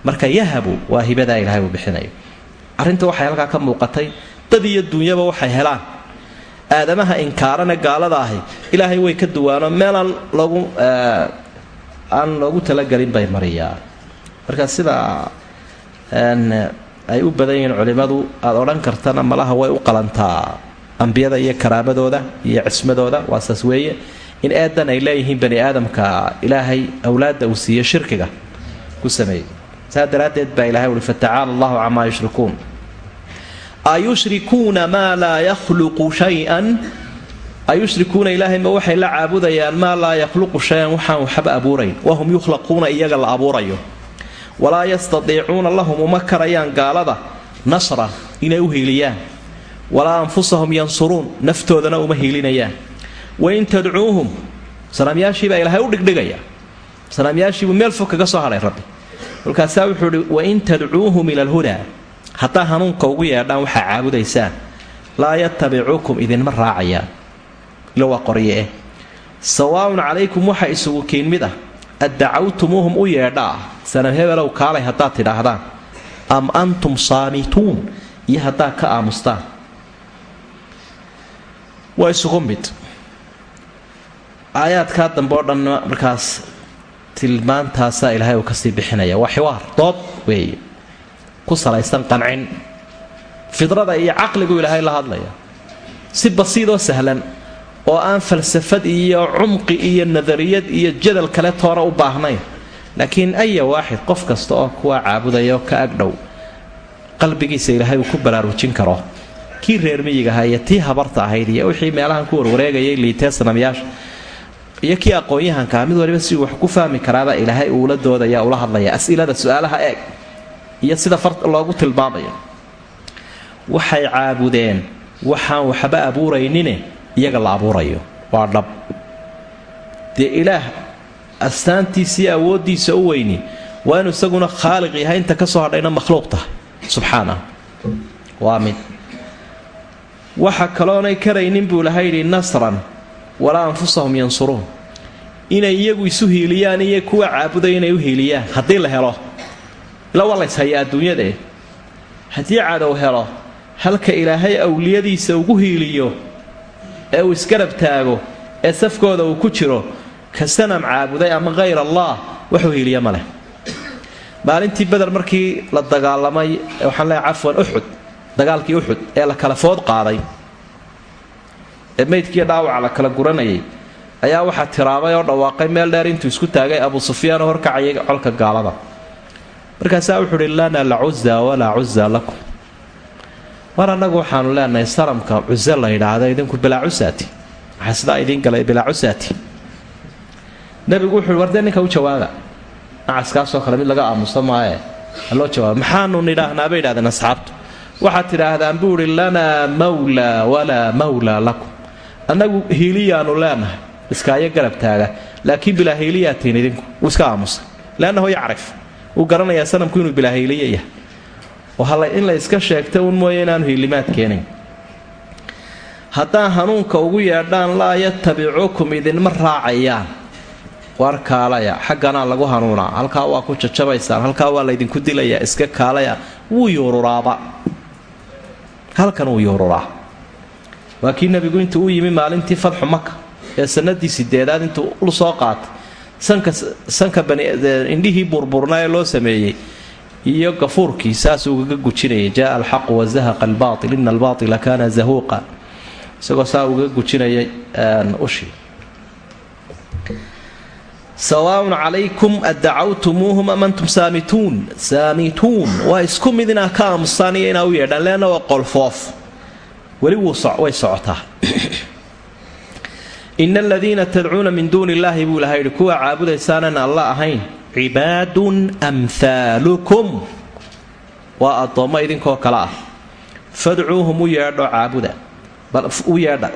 Marka yahabu waa hibadaa ilahay uu bixinayo. Arrinta waxay halkaa ka muuqatay. Dad iyo duunyaba waxay helaan aadamaha inkaarane gaalada ahi ilaahay way ka duwaano. Meelaan lagu aan loogu talagelin bay mariyaa marka sidaa ay u badan yihiin culimmadu aada odhan kartana malaha way u qalantaa. Ambiyada iyo karaamadooda iyo cismadooda waa saas weeye. In eedan ay leeyihiin bani aadamka ilaahay awlaadda uu siiye shirkiga ku sameeyey saa daraaddeed baa ilahay uhi fatacaala allahu camaa yushrikuun ayushrikuuna maa laa yakhluqu shay-an? Ayushrikuuna ilaahay ma waxay la caabudayaan maa laa yakhluqu shay-an? Waxaan waxba abuurayn. Wahum yukhlaquuna iyaga la abuurayo. Walaa yastadiicuuna lahum uma karayaan gaalada nasran inay u hiiliyaan. Walaa anfusahum yansuruun naftoodana uma hiilinayaan. Wain tadcuuhum sanaamyaashiibaa ilaahay u dhigdhigaya. Sanaamyaashiibuu meel fog kaga soo hadhay rabbi. Kolkaasaa wuxuu ihi wain tadcuuhum ila alhudaa haddaa hanuunka ugu yeedhaan waxaa caabudaysaan laa yatabicuukum idinma raacayaan. Ilo waa qorye. Eh sawaaun calaykum waxa isugu kiin mid ah addacawtumuuhum u yeedhaa. Sanam hebelow kaalay haddaad tidhaahdaan am antum saamituun? Iyo haddaad ka aamustaan. Waa isugu mid. Aayaadkaa dambe oo dhan markaas tilmaantaasaa ilaahay uu ka sii bixinaya. Waa xiwaar dood weeye ku salaysan qancin fidrada iyo caqligu ilaahay la hadlaya. Si basiidoo sahlan oo aan falsafad iyo cumqi iyo nadariyad iyo jadal kale toona u baahnayn laakiin aya waaxid qof kasta oo kuwaa caabudaya oo ka agdhow qalbigiisa ilaahay uu ku baraarujin karo. Kii reer miyiga iyo tii habarta ahayd iyo wixii meelahan ku warwareegayay liitee sanamyaasha iyo kii aqoon-yahankaa mid waliba si wax ku fahmi karaaba ilaahay uula doodaya ula hadlaya asilada su'aalaha eeg iyo sida loogu tilmaamayo. Waxay caabudeen waxaan waxba abuuraynine iyaga la abuurayo. Waa dhab. Dee ilaah astaantiisiiyo awooddiisa u weyni waa inuu isaguna khaaliq yahay inta ka soo hadhayna makhluuq tahay subxaanah. Waa mid. Waxa kaloonay karaynin buu ilahay yidhi nasran walaa anfusahum yansuruun. Inay iyagu isu hiiliyaan iyo kuwa caabuday inay u hiiliyaan haddii la helo ila waa layshaya adduunyadae haddii cadow helo halka ilaahay awliyadiisa ugu hiiliyo ee uu isgarab taago ee safkooda uu ku jiro ka sanam caabuday ama khayr allah waxuu hiiliya ma maalintii beder markii la dagaalamay waxaan leeay cafwan uxud dagaalkii uxud ee la kala food qaaday ee maydkiiyo dhaawaca la kala guranayay ayaa waxaa tiraabay oo dhawaaqay meel dheer intuu isku taagay abu sufyaan oo horkacayay colka gaalada markaasaa wuxuu uhi lana lacuza walaa cuza lakum. Mar annagu waxaanu leenahay saramka cuse la yidhaahdo idinku bilaa cusaati waxaa sidaa idiin galay bilaa cusaati nabigu wuxuu hi wardee ninka u jawaaba nacaskaasoo kale mid laga aamuso maaye haloo jawaaba maxaanu nidhaahnaa bay yidhahdeen asxaabtu. Waxaad tidhaahdaan buu idhi lanaa mawla walaa mawla lakum. Annagu hiiliyaanu leenahay iskaayo garab taaga laakiin bilaa hiiliyaatiin idinku wuu iska aamusay. Leannahu yacrif wuu garanayaa sanamku inuu bilaa hiiliya yahay oo hal in la iska sheegta un mooye inaanu hiilimaad keenayn haddaan hanuunka ugu yeedhaan laa yatabicukum idinma raacayaan. War kaalaya xagganaa lagu hanuunaa halkaa waa ku jajabaysaan halkaa waa laydinku dilayaa iska kaalaya wuu yuururaaba halkan wuu yuururaa waa kii nebigu intuu u yimi maalintii fadxu maka ee sanadii sideedaad intuu ul soo qaatay sanka sanka indhihii burburnaa ee loo sameeyey iyo gafuurkii saasuu ugaga gujinayay jaa alxaqu wazahaqa albaail ina albaaila kaana zahuuqa. Isagoo saa ugaga gujinayay ushii sawaaun calaykum addacawtumuuhum am antum saamituun? Saamituun waa isku mid inaa ka aamustaan iyo inaa u yeedhaan leanna waa qolfoof. Weli way socotaa ina aladiina tadcuuna min duuni illaahi buu ilaha yidhi kuwa caabudaysaanan alla ahayn cibaadun amhaalukum waa addoommo idinkoo kale ah. Fadcuuhum u yeedho caabuda u yeedha.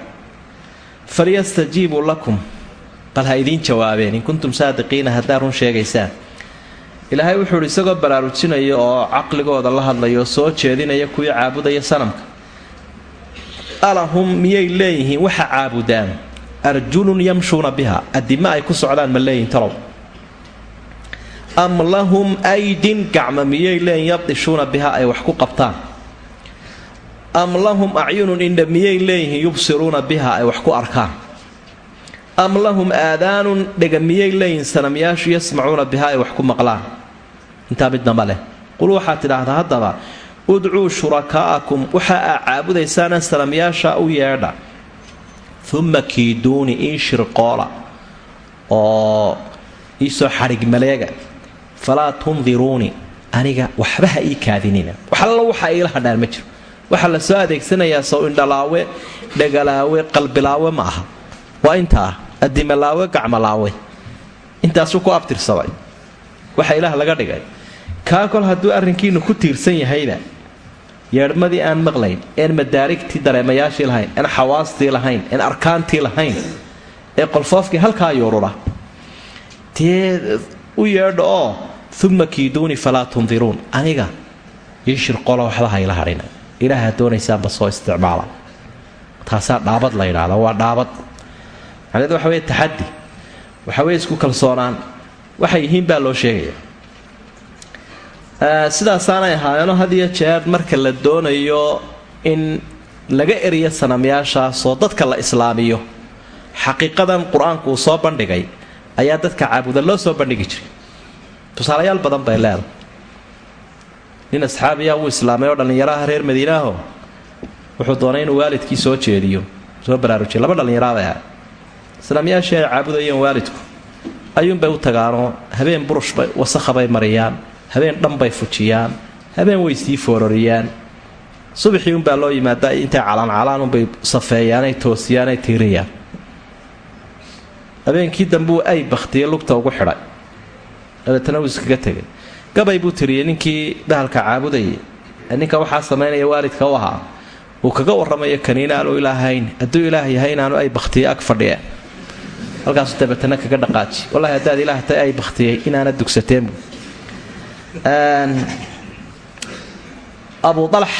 Falyastajiibuu lakum. Bal ha idiin jawaabeen in kuntum saadiqiina haddaa run sheegaysaan. Ilaahay wuxuu idhi isagoo baraarujinaya oo caqligooda la hadlaya oo soo jeedinaya kuwii caabudaya sanamka. Alahum miyay leeyihiin? Waxa caabudaan arjulun yamshuuna biha. Adime ay ku socdaan ma leeyihiin talow am lahum aydin gacma miyay leeyihiin yabdishuuna biha ay wax ku qabtaan. Am lahum acyunun indha miyay leeyihiin yubsiruuna biha ay wax ku arkaan. Am lahum aadaanun dhega miyay leeyihiin sanamyaashu yasmacuuna biha ay wax ku maqlaan. Intaa midnama leh. Qul waxaad tidhaahdaa haddaba udcuu shurakaa'akum waxa aa caabudaysaana sanamyaasha u yeedha uma kiiduuni ii shirqoola oo iisoo xadhig maleega falaa tundiruuni aniga waxba ha ii kaadinina. Waxallo waxa iila hadhaan ma jiro. Waxaa la soo adeegsanayaa sow indhalaawe dhegalaawe qalbilaawe ma aha. Waa intaa adimalaawe gacmalaawe. Intaasuu ku abtirsaday waxa ilaah laga dhigay. Kaa kol hadduu arrinkiinu ku tiirsan yahayna yeedhmadii aan maqlayn een madaarigtii dareemayaashii lahayn een xawaastii lahayn een arkaantii lahayn ee qolfoofkii halkaa yuurura tee u yeedho oo uma kiiduuni falaa tundiruun. Aniga ii shirqolo waxba hayla hadhina ilaaha doonaysaanba soo isticmaala. Taasaa dhaabad la yidhaahda waa dhaabad. Macnaheedu waxa weye taxaddi. Waxa weye isku kalsoonaan. Waxay yihiin baa loo sheegaya sidaasaanay ahaayeenoo had iyo jeer marka la doonayo in laga eriyo sanamyaashaasoo dadka la islaamiyo xaqiiqadan qur'aanku uu soo bandhigay ayaa dadka caabuda loo soo bandhigi jiray. Tusaalayaal badan bay leedahay. Nin asxaabiya wuu islaamay oo dhallinyaraha reer madiinaaho wuxuu doonay inuu waalidkii soo jeediyo. Soo baraarujiyo laba dhallinyaraabay ahay islaamyaashii ay caabudayeen waalidku. Ayuunbay u tagaanoo habeen burushbay wasakhabay mariyaan habeen dhanbay fujiyaan habeen way sii foororiyaan subaxii unbaa loo yimaadaa intay calaancalaan unbay safeeyaanay toosiyaanay tiiriyaan. Habeenkii dambuu ay bakhtiye lugta ugu xidhay. Dabeetana wuu iskaga tegay. Gabay buu tiriyey ninkii bahalka caabudayay ninka waxaa samaynaya waalidka u ahaa uu kaga warramayo kan inaanu ilaahayn hadduu ilaah yahay inaanu ay bakhtiye ag fadhiye halkaasu dabeetana kaga dhaqaaji wallahi haddaad ilaah tay ay bakhtiyey inaana dugsateen abu dalax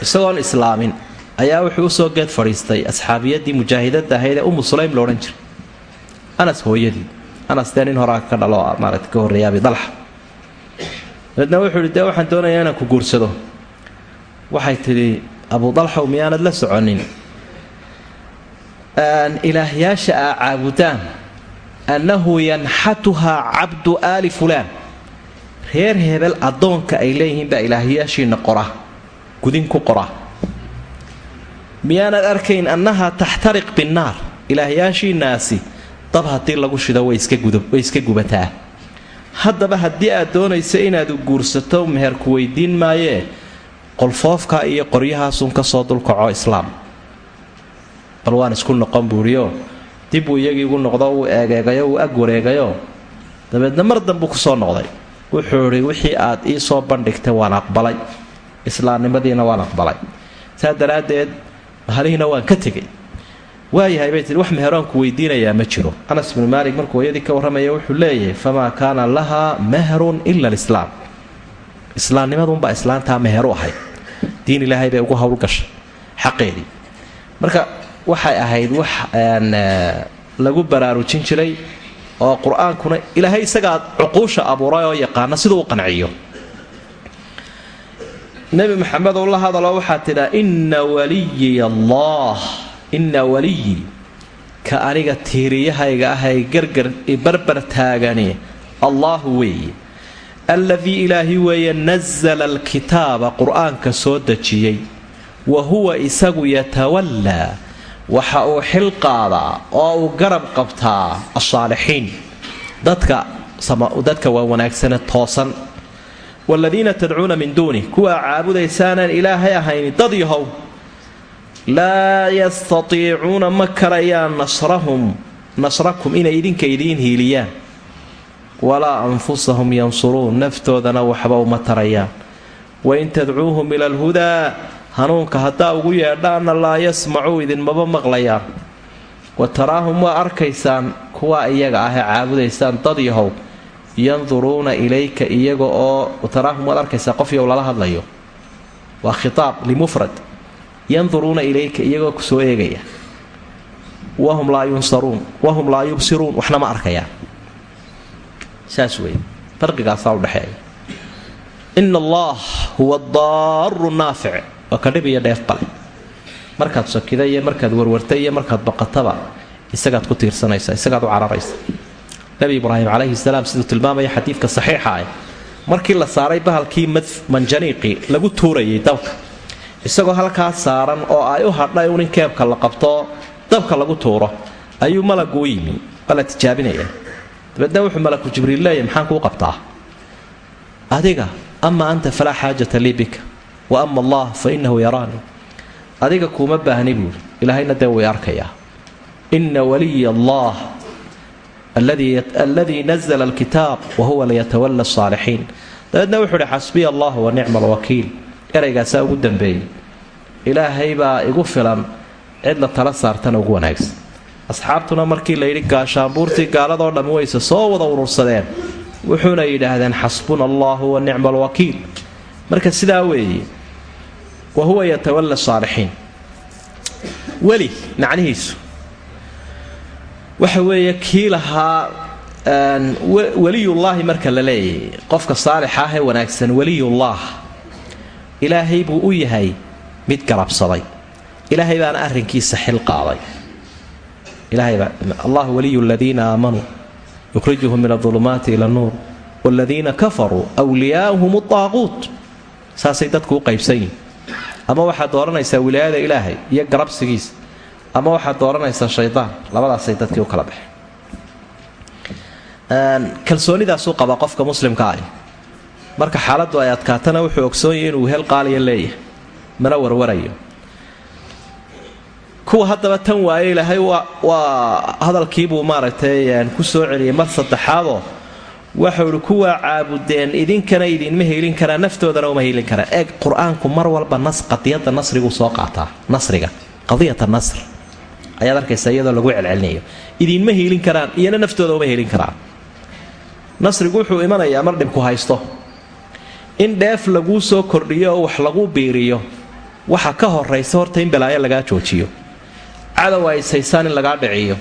isagoon islaamin ayaa wuxuu u soo geed fadhiistay asxaabiyadii mujaahidada ahayd ee umu sulaym loodhan jiray. Anas hooyadii anas dee nin horaa ka dhalo maarata ka horreeya abi dalxa dabeedna wuxuu ihi waxaan doonayaa inaan ku guursado. Waxay tidhi abu dalxow miyaanad la soconin? Ilaahyaasha aa caabudaan annahu yanxatuhaa cabdu aali fulaan reer hebel addoonka ay leeyihiin baa ilaahyaashiina qora. Gudin ku qora. Miyaanad arkayn annahaa taxtariq binnaar? Ilaahyaashiinaasi dab haddii lagu shido way iska gubataa. Haddaba haddii aad doonayso inaad guursato meherku weydiin maayee qolfoofka iyo qoryahaasun ka soo dulkaco islaam. Bal waan isku noqon buuiyo dib uu iyagii ugu noqdo uu eegeegayo uu ag wareegayo. Dabeedna mar dambuu ku soo noqday wuxuu idhi wixii aad ii soo bandhigtay waan aqbalay. Islaamnimadiina waan aqbalay. Saa daraaddeed mahalihiina waan ka tegay waayahay bay tii wax meheroonku weydiinayaa ma jiro. Anas bnu maalik markuu hooyadii ka warramaya wuxuu leeyahay famaa kaana lahaa mehrun ila alislaam. Islaamnimadunbaa islaantaa meheru ahayd diin ilaahay bay ugu howlgashay xaqeedii. Marka waxay ahayd wax lagu baraarujin jiray oo qur'aankuna ilaahay isagaa cuquusha abuuray oo yaqaana siduu u qanciyo. Nebi maxamedow la hadalo waxaa tidhaa inna waliyiy allah inna waliyi ka aniga tiiriyahayga ah ay gargar barbar taagani allaahu weeye alladii ilaahi weeye nasala alkitaaba qur'aanka soo dejiyey wa huwa isagu yatawallaa waxa uu xil qaadaa oo uu garab qabtaa alsaalixiin dadka waa wanaagsane toosan. Waaladiina tadcuuna min duunih kuwaa caabudaysaanaan ilaahay ahayn dad yahow. Laa yastatiicuuna ma karayaan nasrahum nasrakum inay idinka idiin hiiliyaan. Walaa anfusahum yansuruun naftoodana waxba uma tarayaan. Wain tadcuuhum ila alhudaa hanuunka haddaa ugu yeedhaanna laa yasmacuu idinmaba maqlayaan wa taraahum waa arkaysaan kuwaa iyaga ah ee caabudaysaan dad yahow yanduruuna ilayka iyaga oo wataraahum waad arkaysaa qof yow lala hadlayo. Waa khitaab limufrad. Yanduruuna ilayka iyagoo ku soo eegaya. Wahum laa yunsaruun wahum laa yubsiruun waxna ma arkayaan saas wey farqigaasaa udhexeeya ina allah huwa daaru naafic waa ka dhib iyo dheef bale markaad sokida iyo markaad warwarta iyo markaad baqataba isagaad ku tiirsanaysa isagaad u cararaysa. Nebi ibraahim calayhi salaam siduu tilmaamaya xadiidka saxiixa ah. Markii la saaray bahalkii manjaniiqii lagu tuurayay dabka. Isagoo halkaa saaran oo ay u hadhay un in keebka la qabto dabka lagu tuuro ayuu malagu u yimi waa la tijaabinaya. Dabeedna wuxuu malaku jibriil leeyahy maxaan kuu qabtaa? Adiga ama anta falaa xaajata lii bika wa ama allah fa inahu yaraani adiga kuuma baahni buuri ilaahayna dee way arkayaa ina waliya allah aladii nazla alkitaab wahuwa layatawala asaalixiin dabeedna wuxuu uhi xasbiya allah wa nicma alwakiil eraygaasaa ugu dambeeyey. Ilaahay baa igu filan cid la tala saartana ugu wanaagsan. Asxaabtuna markii layidhi gaashaanbuurtii gaaladoo dhammi wayse soo wada urursadeen wuxuuna yidhaahdeen xasbuna allahu wa nicma alwakiil marka sidaa weeye wa huwa yatawala saalixiin. Weli macnihiisu. Waxa weeye kii lahaa weliyullaahi marka la leeyahay qofka saalixa ah wanaagsan weliyullah ilaahay buu u yahay mid garabsaday. Ilaahay baana arrinkiisa xil qaaday allah waliyu ladiina aamanuu yukhrijuhum min adulumaati ila nuur wladiina kafaruu wliyaauhum aaquut saasay dadku u qaybsan yihiin ama waxaad dooranaysaa wilaayada ilaahay iyo garabsigiisa ama waxaad dooranaysaa shaydaan labadaasay dadkii u kala baxeen. Kalsoonidaasuu qabaa qofka muslimka ah. Marka xaaladdu ay adkaatana wuxuu ogsoonyay inuu hel qaaliya leeyahay. Mana warwarayo. Kuwa haddaba tan waaye ilaahay waa hadalkiibuu maaragtay ku soo celiyay mar saddexaadoo waxau ihi kuwaa caabudeen idinkana idinma helin karaa naftoodana uma helin karaa eeg qur'aanku mar walba nas qadiyada nasriguu soo qaataa. Nasriga qadiyata nasr. Ayaad arkaysa iyadoo lagu celcelinayo. Idinma helin karaan iyana naftooda uma helin karaan. Nasrigu wuxuu imanayaa mar dhibku haysto. In dheef laguu soo kordhiyo oo wax lagu biiriyo waxa ka horaysa horta in balaayo lagaa joojiyo. Cadow ay saysaan in lagaa dhiciyo.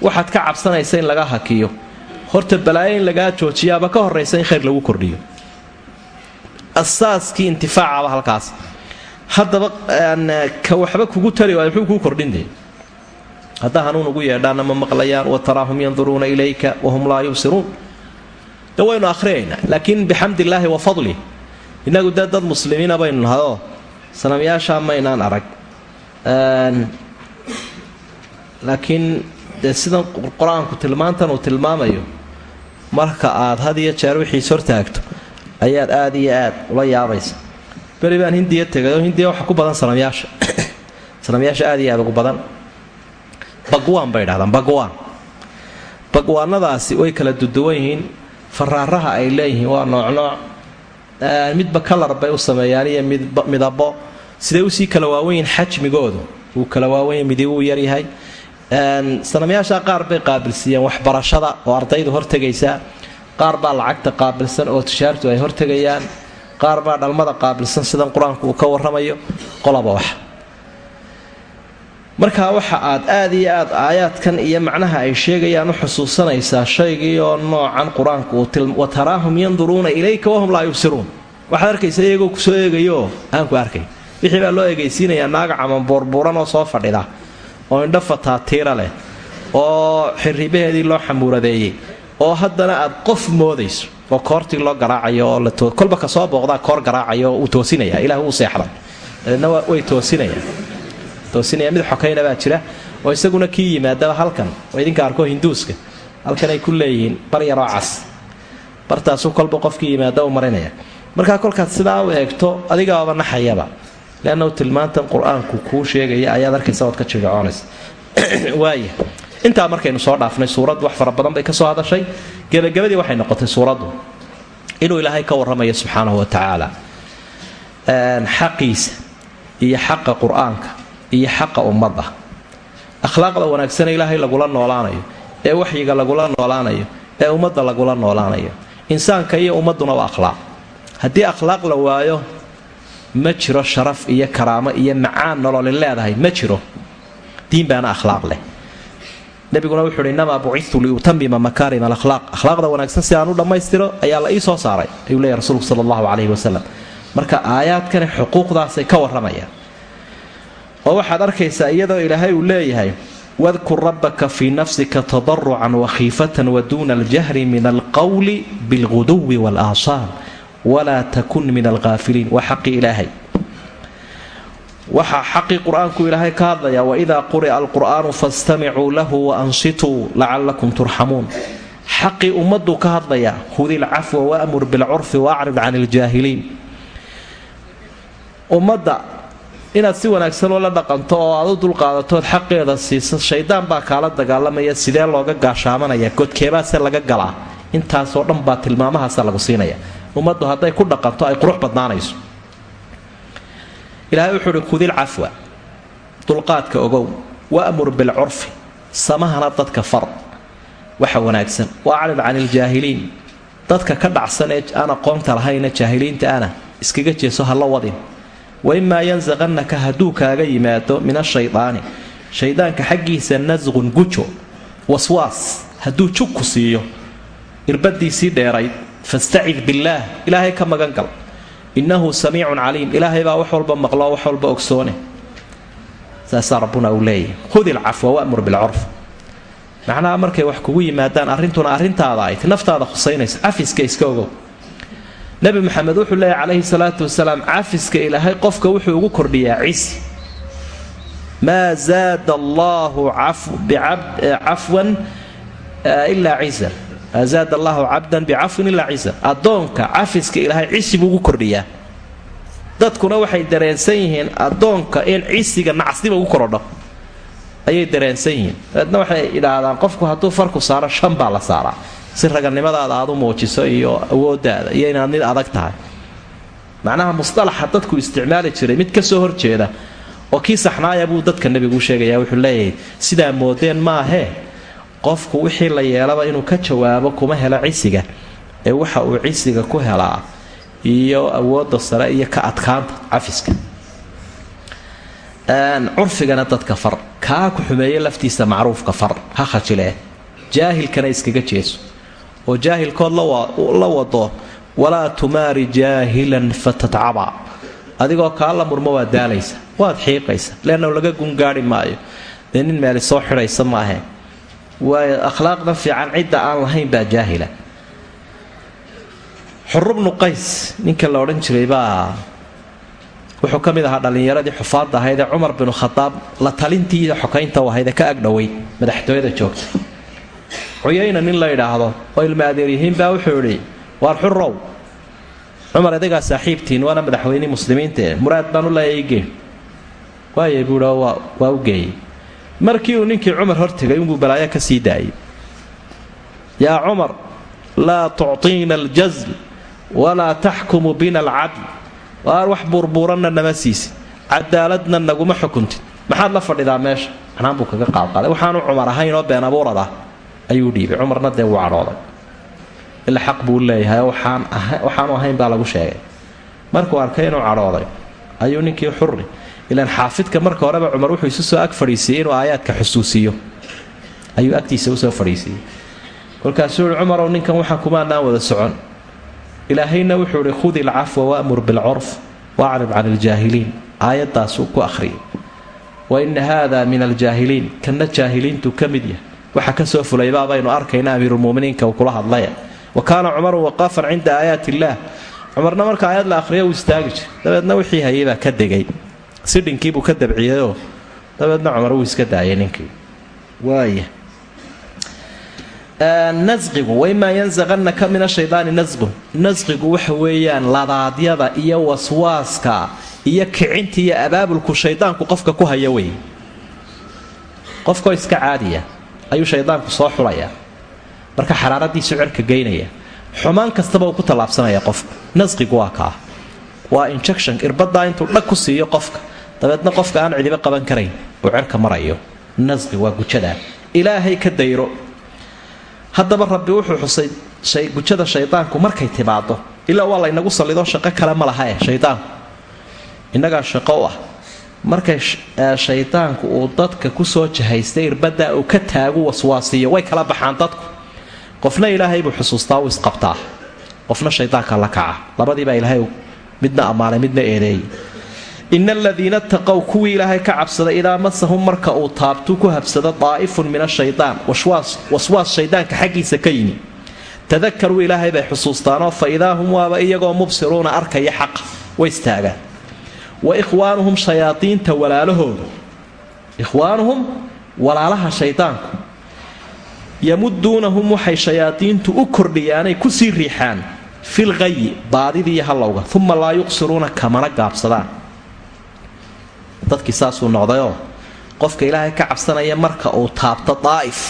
Waxaad ka cabsanaysa in laga hakiyo horta balaayo in lagaa joojiyaaba ka horaysa in khayr lagu kordhiyo. Asaaskii intifaacaba halkaas. Haddaba ka waxba kugu tari waay muxuu kuu kordhinde haddaa hanuun ugu yeedhaana ma maqlayaan wa yanduruuna ilayka wahum laa yubsiruun. De waynu akhriyaynaa laakiin bixamdi illaahi wa fadlih innagu dee dad muslimiina baynu nahayoo sanamyaashaa maynaan arag. Laakiin dee sidan qur'aanku tilmaantan uu tilmaamayo marka aad had iyo jeer wixiis hortaagto ayaad aada iyo aad ula yaabaysa beri baan hindiya tegay oo hindiya waxa ku badan sanamyaasha sanamyaasha aada iyo aad ugu badan. Bagwaan bay dhahdaan bagwaan. Bagwaanadaasi way kala duduwan yihiin faraaraha ay leeyihiin waa noocnooc midba kalar bay u sameeyaan iyo midabo siday u sii kala waawenyihin xajmigoodu? Wuu kala waawanya midi wuu yaryahay sanamyaasha qaar bay qaabilsiiyeen waxbarashada oo ardaydu hortegaysaa qaar baa lacagta qaabilsan oo tishaartu ay hortegayaan. Qaar baa dhalmada qaabilsan sidan qur'aanku uu ka waramayo qolaba wax. Markaa waxa aad aada iyo aad aayaadkan iyo macnaha ay sheegayaan u xusuusanaysaa shaygii oo noocan qur'aanku wa taraahum yanduruuna ilayka wahum laa yubsiruun. Waxaad arkaysa iyagoo ku soo eegayooo aanku arkay. Wixii baa loo egaysiinayaa naaga caman buurbuuran oo soo fadhida oo indho fataatiira leh oo xiribaheedii loo xamuuradeeyey oo haddana aad qof moodayso oo koortii loo garaacayo oo kolba ka soo booqdaa koor garaacayo uu toosinaya ilah uu seexday. Dabeedna way toosinayaan toosinaya mid xokayna baa jira oo isaguna kii yimaadaba halkan oo idinka arko hinduuska halkan ay ku leeyihiin bar yaroo cas. Bartaasuu kolba qofkii yimaada u marinaya markaa kolkaad sidaa u eegto adigaaba naxayaba leannahu tilmaantan qur'aanku kuu sheegaya ayaad arkaysa ood ka jigacoonaysa waaya intaa markaynu soo dhaafnay suuraddu wax fara badan bay ka soo hadashay gebagabadii waxay noqotay suuraddu inuu ilaahay ka warramayo subxaanahu wa tacaala xaqiisa iyo xaqa qur'aanka iyo xaqa ummadda akhlaaqda wanaagsane ilaahay lagula noolaanayo ee waxyiga lagula noolaanayo ee ummadda lagula noolaanayo insaanka iyo ummadduna waa akhlaaq haddii akhlaaq la waayo ma jiro sharaf iyo karaamo iyo macaan nololi leedahay ma jiro. Diin baana akhlaaq leh. Nabiguna wuxuuhi inamaa bucitu liutamima makaarim alakhlaaq. Akhlaaqda wanaagsan si aan u dhammaystiro ayaa la ii soo saaray ayuu leeyahy rasuulku sala allahu calayhi wasalam marka aayaadkani xuquuqdaasay ka warramayaan. Oo waxaad arkaysaa iyadoo ilaahay uu leeyahay wadkur rabbaka fii nafsika tadarucan wakhiifatan waduuna aljahri min alqowli bilguduwi waalaasaal walaa takun min alghaafiliin. Waa xaqii ilaahay. Waxaa xaqii qur'aanku ilaahay ka hadlaya waidaa quri'a alqur'aanu fastamicuu lahu waansituu lacalakum turxamuun xaqii ummaduu ka hadlaya hudi lcafwa waamur bilcurfi waacrid can iljaahiliin ummadda inaad si wanaagsan ula dhaqanto oo aad u dulqaadatood xaqeeda siiso shaydaan baa kaala dagaalamaya sidee looga gaashaamanaya godkeebaase laga galaa. Intaasoo dhan baa tilmaamahaasa lagu siinaya ummaddu hadday ku dhaqanto ay qurux badnaanayso. Ilaahay wuxuu uhi khudil cafwa dulqaadka ogow waamur bilcurfi samahana dadka far waxa wanaagsan. Waacrid can iljaahiliin dadka ka dhacsan ee aan aqoonta lahayna jaahiliinta ana iskaga jeeso hala wadin. Waimaa yansaqannaka hadduu kaaga yimaado min ashaydaani shaydaanka xaggiisa nasqun gujo waswaas hadduu jugku siiyo irbadiisii dheerayd fastacid billaah ilaahay ka magan gal innahu samiicun caliim ilaahay baa wax walba maqlo wax walba ogsoone saasaa rabbuna uu leeyahy khudi ilcafwa wamur bilcurf macnaha markay wax kugu yimaadaan arrintuna arrintaada ay naftaada khusaynaysa cafiska iska ogow nebi maxamed wuxuu leeyahy calayhi salaatu wasalaam cafiska ilaahay qofka wuxuu ugu kordhiyaa cisi maa zaada allaahu cafwan ilaa ciza maa zaada allaahu cabdan bicafwin ilaa ciza addoonka cafiska ilaahay cisi buu ugu kordhiyaa. Dadkuna waxay dareensan yihiin addoonka in cisiga nacsiba ugu korodho. Ayay dareensan yihiin. Dabeedna waxay idhaahdaan qofku hadduu farku saaro shan baa la saaraa. Si raganimadaada aad u muujiso iyo awoodaada iyo inaad mid adag tahay. Macnaha musalaxa dadku isticmaali jiray mid ka soo horjeeda oo kii saxnaaya buu dadka nebigu sheegaya wuxuu leeyahay sidaa moodeen maahee qofku wixii la yeelaba inuu ka jawaabo kuma helo cisiga ee waxa uu cisiga ku helaa iyo awooda sare iyo ka adkaanta cafiska. Curfigana dadka far. Kaa ku xumeeye laftiisa macruufka far. Ha khajilee jaahilkana iskaga jeeso. Oo jaahilkood la wado walaa tumaari jaahilan fatatcaba. Adigoo kaa la murmo waa daalaysa waad xiiqaysa. Leanna laga gungaari maayo. Dee nin meeli soo xidhaysa maahe waayo akhlaaqdan fiican cidda aan lahayn baa jaahila. Xurubnu qays ninka la odhan jiray baa wuxuu ka mid ahaa dhallinyaradii xufaadda ahayd ee cumar binu khadaab la talintii xokaynta u ahayd ee ka agdhoweyd madaxtooyada joogta. Cuyayna nin la idhaahdo oo ilma adeeryihiin baa wuxuu idhi waar xurow cumar adigaa saaxiibtiin waana madaxweynii muslimiintae muraad baan u leeya igeen waayay buuhi waa u geeyey markii uu ninkii cumar hortegay unbuu balaayo ka sii daayay. Yaa cumar laa tuctiina aljazl walaa taxkumu bina alcadl. Waar wax buurbuuranna nama siisid cadaaladna naguma xukuntid. Maxaad la fadhidaa meesha? Macnaan buu kaga qaadqaaday waxaanu cumar ahayn oo been abuurad ayuu dhiibay. Cumarna dee wuu cadhooday. Ila xaq buu leeyahay waxaanu ahayn baa lagu sheegay. Markuu arkay inuu cadhooday ayuu ninkii xuri ilaan xaafidka marka horeba cumar wuxuu isu soo ag fadhiisiiyey inuu aayaadka xusuusiyo. Ayuu agtiisa u soo fadhiisiiyey kolkaasuu ihi cumarow ninkan waxaan kumaanaan wada socon. Ilaahayna wuxuu ihi khudi ilcafwa wamur bilcurf wacrid can iljaahiliin aayaddaasuu ku akhriyay wa ina haada min aljaahiliin. Kanna jaahiliintu ka mid yahay waxa ka soo fulayba baynu arkayna amiirulmuminiinka uu kula hadlaya. Wa kaana cumaru waqaafan cinda aayaati illaah. Cumarna marka aayad la akhriya uu istaagi jir wixii hayay ka degay sidhinkiibuu ka dabciyayoo dabeedna cumar wuu iska daayay ninkii. Waaya nasqigu waimaa yanzaqannaka min ashaydaani nasqun nasqigu waxa weeyaan ladaadyada iyo waswaaska iyo kicinta iyo abaabulku shaydaanku qofka ku haya wey. Qofkoo iska caadiya ayuu shaydaanku soo xulaya marka xaraaradiisu cirka geynaya xumaan kastaba uu ku tallaabsanaya qofka. Nasqigu waa kaa. Waa injection irbadaa intuu dhag ku siiyo qofka dabeedna qofka aan cidiba qaban karayn uu cirka marayo nasqi waa gujadaa ilaahay ka dayro. Haddaba rabbi wuxuu xusay gujada shaydaanku markay timaado ilaa waa laynagu sallido shaqo kale ma lahae shaydaanku. Innagaa shaqo u ah. Markay shaydaanku uu dadka ku soo jahaystay irbadaa uu ka taagu waswaasiyo way kala baxaan dadku. Qofna ilaahay buu xusuustaa uu isqabtaa. Qofna shaydaanka la kaca. Labadiibaa ilaahay midna ammaanay midna eedeeyay ina aladiina taqow kuwii ilaahay ka cabsaday idaa masahum marka uu taabtu ku habsado daa'ifun min ashaytaan waswaas shaydaanka xaggiisa ka yimi. Tadakaruu ilaahay bay xusuustaanoo fa idaa hum waaba iyagoo mubsiruuna arkaya xaqa way istaagaan. Wa ikhwaanuhum shayaadiinta walaalahooda ikhwaanuhum walaalaha shaydaanku yamuduunahum waxay shayaadiintu u kordhiyaanay ku sii riixaan fil hayi baadidiiyo hallowga uma laa yuqsiruuna kamana gaabsadaan dadkii saasuu noqdayoo qofka ilaahay ka cabsanaya marka uu taabto daa'if.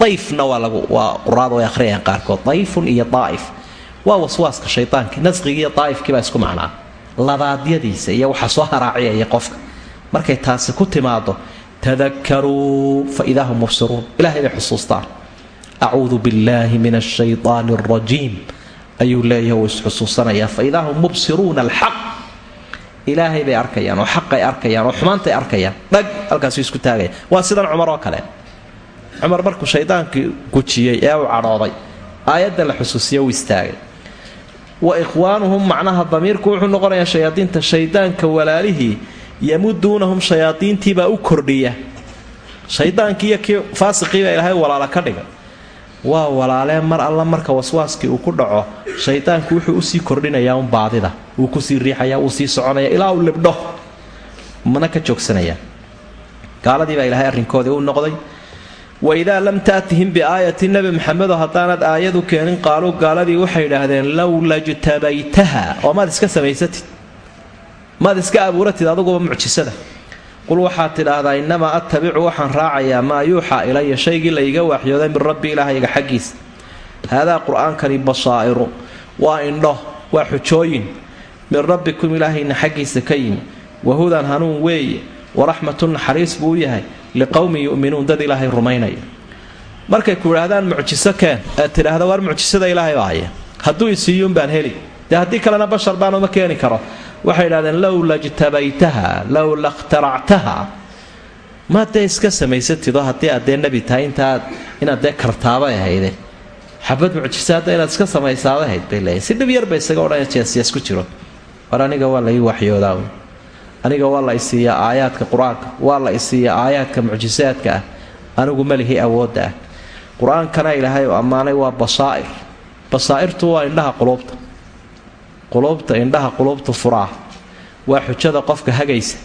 Dayfna waa lagu waa quraada way akhriyayaan qaarkood. Dayfun iyo daa'if. Waa waswaaska shaydaanka nasqigii iyo daa'ifkii baa isku macnaa. Labaadyadiisa iyo waxa soo haraaciyaya qofka. Markay taasi ku timaado tadakaruu fa hum mubsiruun. Ilahay bay xusuustaan. Acuudu billaahi min ashaydaani alrajiim ayuu leeyahay uu isxusuusanayaa fa hum mubsiruuna alxaq ilaahay bay arkayaan oo xaqay arkayaan oo xumaantay arkayaan. Dhag halkaasuu isku taagaya waa sidan cumar oo kale. Cumar markuu shaydaankii gujiyey ee uu cadhooday aayadda la xusuusiya uu istaagay. Wa ikhwaanuhum macnaha damiirku wuxuu noqonayaa shayaadiinta shaydaanka walaalihii yamuduunahum shayaadiintiibaa u kordhiya. Shaydaankii iyo kii faasiqiibaa ilaahay walaala ka dhigay waa walaalee mar alla marka waswaaskii uu ku dhaco shaydaanku wuxuu u sii kordhinayaa un baadida. Wuu ku sii riixaya wuu sii soconaya ilaa uu libdho. Mana ka joogsanaya. Gaaladii baa ilaahay arrinkoodii u noqday. Waidaa lam taatihim biaayati nebi maxamedo haddaanad aayadu keenin qaaluu gaaladii waxay idhaahdeen lowla jtabaytaha oo maad iska samaysatid. Maad iska abuuratid aduguba mucjisada qul waxaad tidhaahdaa innamaa attabicu waxaan raacayaa maa yuuxaa ilaya shaygii la iga waaxyooday min rabbi ilaahayga xaggiisa. Haadaa qur'aankani basaa'iru waa indho waa xujooyin. Min rabbikum ilaahayna xaggiisa ka yimi. Wahudan hanuun weeye waraxmatun naxariis buu u yahay. Liqowmin yu'minuun dad ilaahay rumaynaya. Markay ku idhaahdaan mucjiso keen. Ee tidhaahda waar mucjisada ilaahay baa haya hadduu isiiyuun baan heli. Dee haddii kalena bashar baan uma keeni karo waxay idhahdeen lowla jtabaytaha lowla khtaractaha maad dee iska samaysatidoo haddii aad nebi tahay intaad inaad dee kartaabay ahayde. Xabad mucjiso hadda inaad iska samaysaaba ahayd bay leeyahy si dhib yarba isaga odhan jeesjees ku jiro. War aniga waa lai waxyoodaa aniga waa la isiiyaa aayaadka qur'aanka waa la isiiyaa aayaadka mucjisaadka ah. Anigu malihi awoodda ah. Qur'aankana ilaahay u ammaanay waa basaa'ir. Basaa'irtu waa indhaha quluubta quluubta indhaha quluubta furaa waa xujada qofka hagaysa.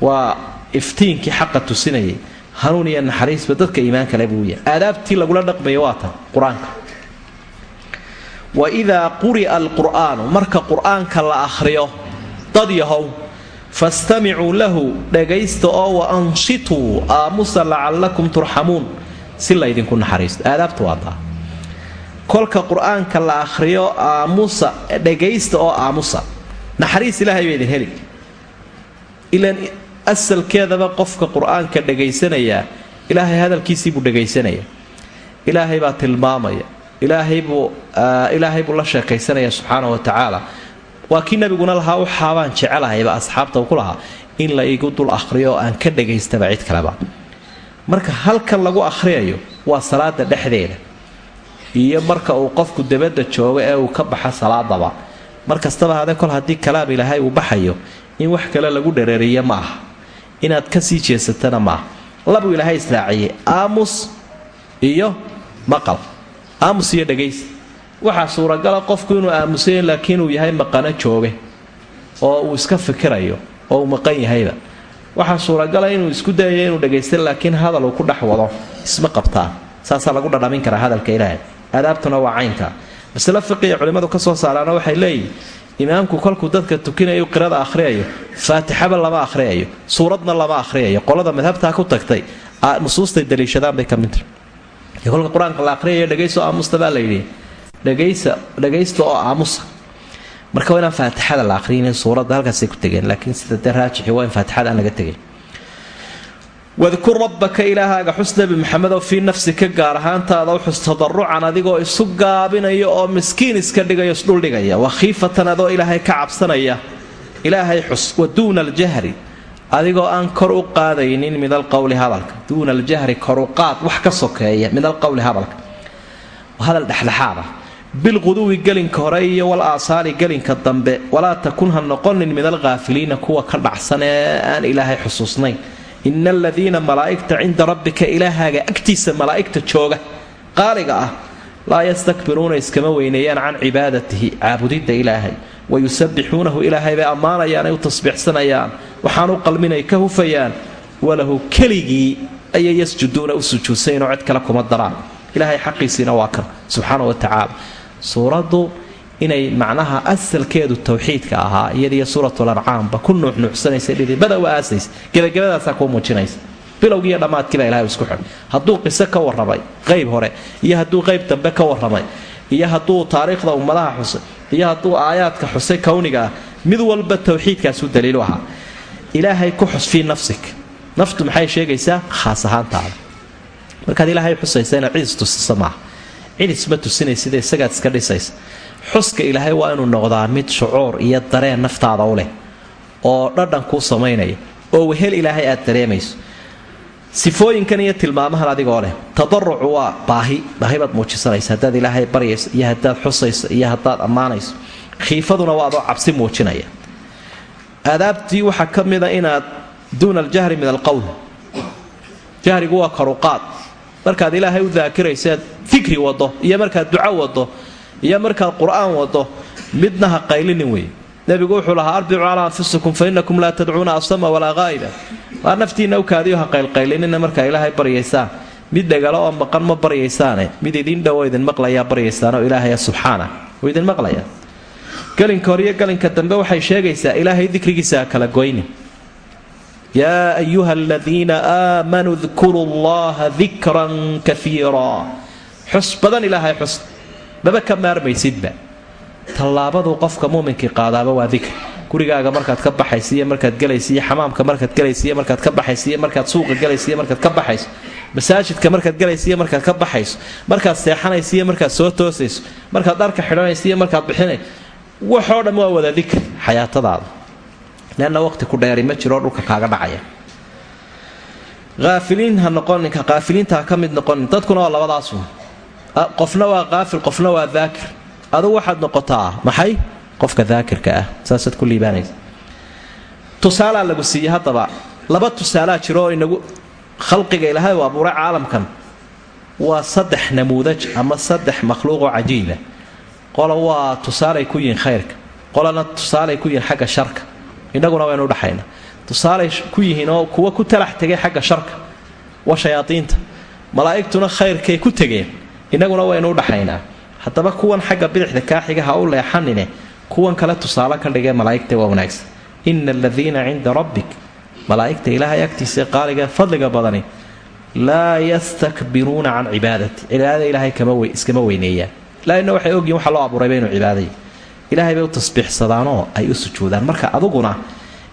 Waa iftiinkii xaqa tusinayay. Hanuun iyo naxariisba dadka iimaankale buu yahay. Aadaabtii lagula dhaqmayo waa tan qur'aanka. Wa idaa quri'a alqur'aanu marka qur'aanka la akhriyo dad yahow fastamicuu lahu dhagaysta oo wa anshituu aamusa lacallakum turxamuun si laydinku naxariisto. Aadaabta waa taa kolka qur'aanka la akhriyo aamusa dhagaysta oo aamusa naxariis ilaahay ba idin heli. Ilaan asalkeedaba qofka qur'aanka dhagaysanayaa ilaahay hadalkiisii buu dhagaysanaya ilaahay baa tilmaamaya. Ilaahay buu ilaahay buu la sheekaysanaya subxaana wa tacaala. Waa kii nabiguna lahaa waxaabaan jecelahayba asxaabta ku lahaa in la igu dul akhriyo oo aan ka dhagaystaba cid kaleba. Marka halkan lagu akhriyayo waa salaada dhexdeeda iyo marka uu qofku dabadda joogo ee uu ka baxa salaadaba. Mar kastaba hade kol haddii kalaam ilaahay uu baxayo in wax kale lagu dhareeriyo ma aha. Inaad ka sii jeesatana maaha labuu ilaahay israaciyey aamus iyo maqal aamus iyo dhagays waxaa suuragala qofku inuu aamusay laakiin uu yahay maqano jooge oo uu iska fikirayo oo uu maqan yahayba. Waxaa suuragala inuu isku dayayo inuu dhagaysta laakiin hadal uu ku dhex wado isma qabtaa. Saasaa lagu dhadhamin karaa hadalka ilaahay aadaabtuna waa caynka masle fiqiya culimmadu ka soo saaraana waxay leeyihiin imaamku kolkuu dadka tukinayo qirada akhriyayo faatixaba lama akhriyayo suuradna lama akhriyayo qolada madhabtaa ku tagtay nusuustay daliishadaan bay ka midta kolka qur'aanka la akhriyayo dhagayso aamusta baa layidhi dhagaysa dhagaysta oo aamusa. Marka waa inaan faatixada la akhriyin suuradda halkaasay ku tegeen laakiin sida dee raajixi waa in faatixada aan laga tegay wadkur rabbaka ilaahaaga xus nebi maxamedoo fii nafsika gaar ahaantaada u xus tadarucan adigoo isu gaabinaya oo miskiin iska dhigayo isdhuldhigaya wakhiifatan adoo ilaahay ka cabsanaya. Ilaahay xus wa duuna aljahri adigoo aan kor u qaadaynin min alqowli hadalka. Duuna aljahri koruqaad wax ka sokeeya min alqowli hadalka. Hadal dhexdhexaada bilquduwi gelinka hore iyo wal aasaali gelinka dambe walaa takun ha noqonin min alkhaafiliina kuwa ka dhacsan ee aan ilaahay xusuusnayn ina aladiina malaa'igta cinda rabbika ilaahaaga agtiisa malaa'igta jooga. Qaaliga ah laa yastakbiruuna iskama weyneeyaan can cibaadatihi caabudidda ilaahay. Wayusabbixuunahu ilaahay bay ammaanayaan ay u tasbiixsanayaan. Waxaanu qalminay ka hufayaan. Walahu keligii ayay yasjuduuna u sujuudsaynoo cid kale kuma daraan. Ilaahay xaqiisiina waa kan subxaana wa tacaala. Suuraddu inay macnaha asalkeedu tawxiidka ahaa iyadiyo suuratul ancaamba ku nuuxnuuxsanaysa dhidibada u aasaysa gebagabadaasaa kuu muujinaysa bilowgiiyo dhammaadkiiba ilahay isku xidhay hadduu qiso ka warramay qayb hore iyo hadduu qayb dambe ka warramay iyo hadduu taariikhda ummadaha xusay iyo hadduu aayaadka xusay kowniga ah mid walba tawxiidkaasuu daliilu ahaa. Ilaahay ku xus fii nafsik. Naftu maxay sheegaysaa? Khaas ahaantaada. Markaad ilaahay xusaysa inaad cidis tusisa maaha. Cidis ma tusinaysida isagaad iska dhisaysa xuska ilaahay waa inuu noqdaa mid shucuur iyo dareen naftaada u leh oo dhadhan kuu samaynaya oo wehel ilaahay aad dareemayso. Sifooyinkan iyo tilmaamahan adigoo leh tadarucu waa baahi baahi baad muujisanaysa haddaad ilaahay baryayso iyo haddaad xusayso iyo haddaad ammaanayso khiifaduna waa adoo cabsi muujinaya. Aadaabtii waxaa ka mida inaad duuna aljahri min alqowl jahrigu waa karuqaad. Markaad ilaahay u daakiraysaad fikri wado iyo markaad duco wado iyo markaad qur'aan wado midna ha qaylinin wey nebigu wuxuu lahaa arbicu calaa anfusikum fa inakum laa tadcuuna asama walaa qaa'ila waa naftiinna u kaadiyo ha qaylqaylinina markaa ilaahay baryaysaan mid dhegalo oo maqan ma baryaysaane mid idin dhowo idin maqlayaa baryaysaan oo ilaahaya subxaana uu idin maqlaya. Galinka hor iyo galinka dambe waxay sheegaysaa ilaahay dikrigiisa ha kala goyni yaa ayuha aladiina aamanuu dkuruu llaha dikran kaiira xus badan ilaahay xus maba ka maarmaysidba. Tallaabaduu qofka muuminkii qaadaaba waa dikri gurigaaga markaad ka baxaysa iyo markaad galaysa iyo xamaamka markaad galaysa iyo markaad ka baxaysa iyo markaad suuqa galaysa iyo markaad ka baxayso. Masaajidka markaad galaysa iyo markaad ka baxayso. Markaad seexanaysa iyo markaad soo toosayso. Markaad dharka xidhanaysa iyo markaad bixinay. Waxoo dhan waa wada dikri xayaatadaada leanna waqti ku dheeri ma jiroo dhulka kaaga dhacaya. Haafiliin ha qaafiliinta ha ka mid noqonin dadkuna waa labadaasu qofna waa qaafil qofna waa daakir. Adugu waxaad noqotaa maxay? Qofka daakirka ah. Saasaad ku liibaanaysa. Tusaalaa lagu siiyey haddaba laba tusaalaa jiro oo inagu khalqiga ilaahay u abuuray caalamkan. Waa saddex namuudaj ama saddex makhluuqoo cajiiba qola waa tusaalay ku yihiin khayrka. Qolana tusaalay ku yihiin xagga sharka. Innaguna waynu udhaxayna. Tusaalay ku yihiin oo kuwa ku talax tegay xagga sharka. Waa shayaadiinta. Malaa'igtuna khayrkay ku tegeen innaguna waynu udhaxaynaa haddaba kuwan xagga bidixda kaaxiga ha u leexanine kuwan kale tusaale ka dhigee malaa'igta waa wanaagsan. Ina aladiina cinda rabbik malaa'igta ilaahay agtiisa qaaliga fadliga badani laa yastakbiruuna can cibaadati. Cibaadada ilaahay iskama weyneeyaan ilaahayna waxay ogyihiin waxa loo abuurayba inuu cibaaday ilaahay bay u tasbiixsadaanoo ay u sujuudaan. Marka aduguna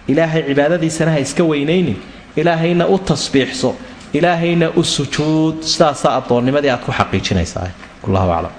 ilaahay cibaadadiisana ha iska weynaynin ilaahayna u tasbiixso ilaahayna u sujuud sidaasaa addoonnimadii aad ku xaqiijinaysaa wallahu aclam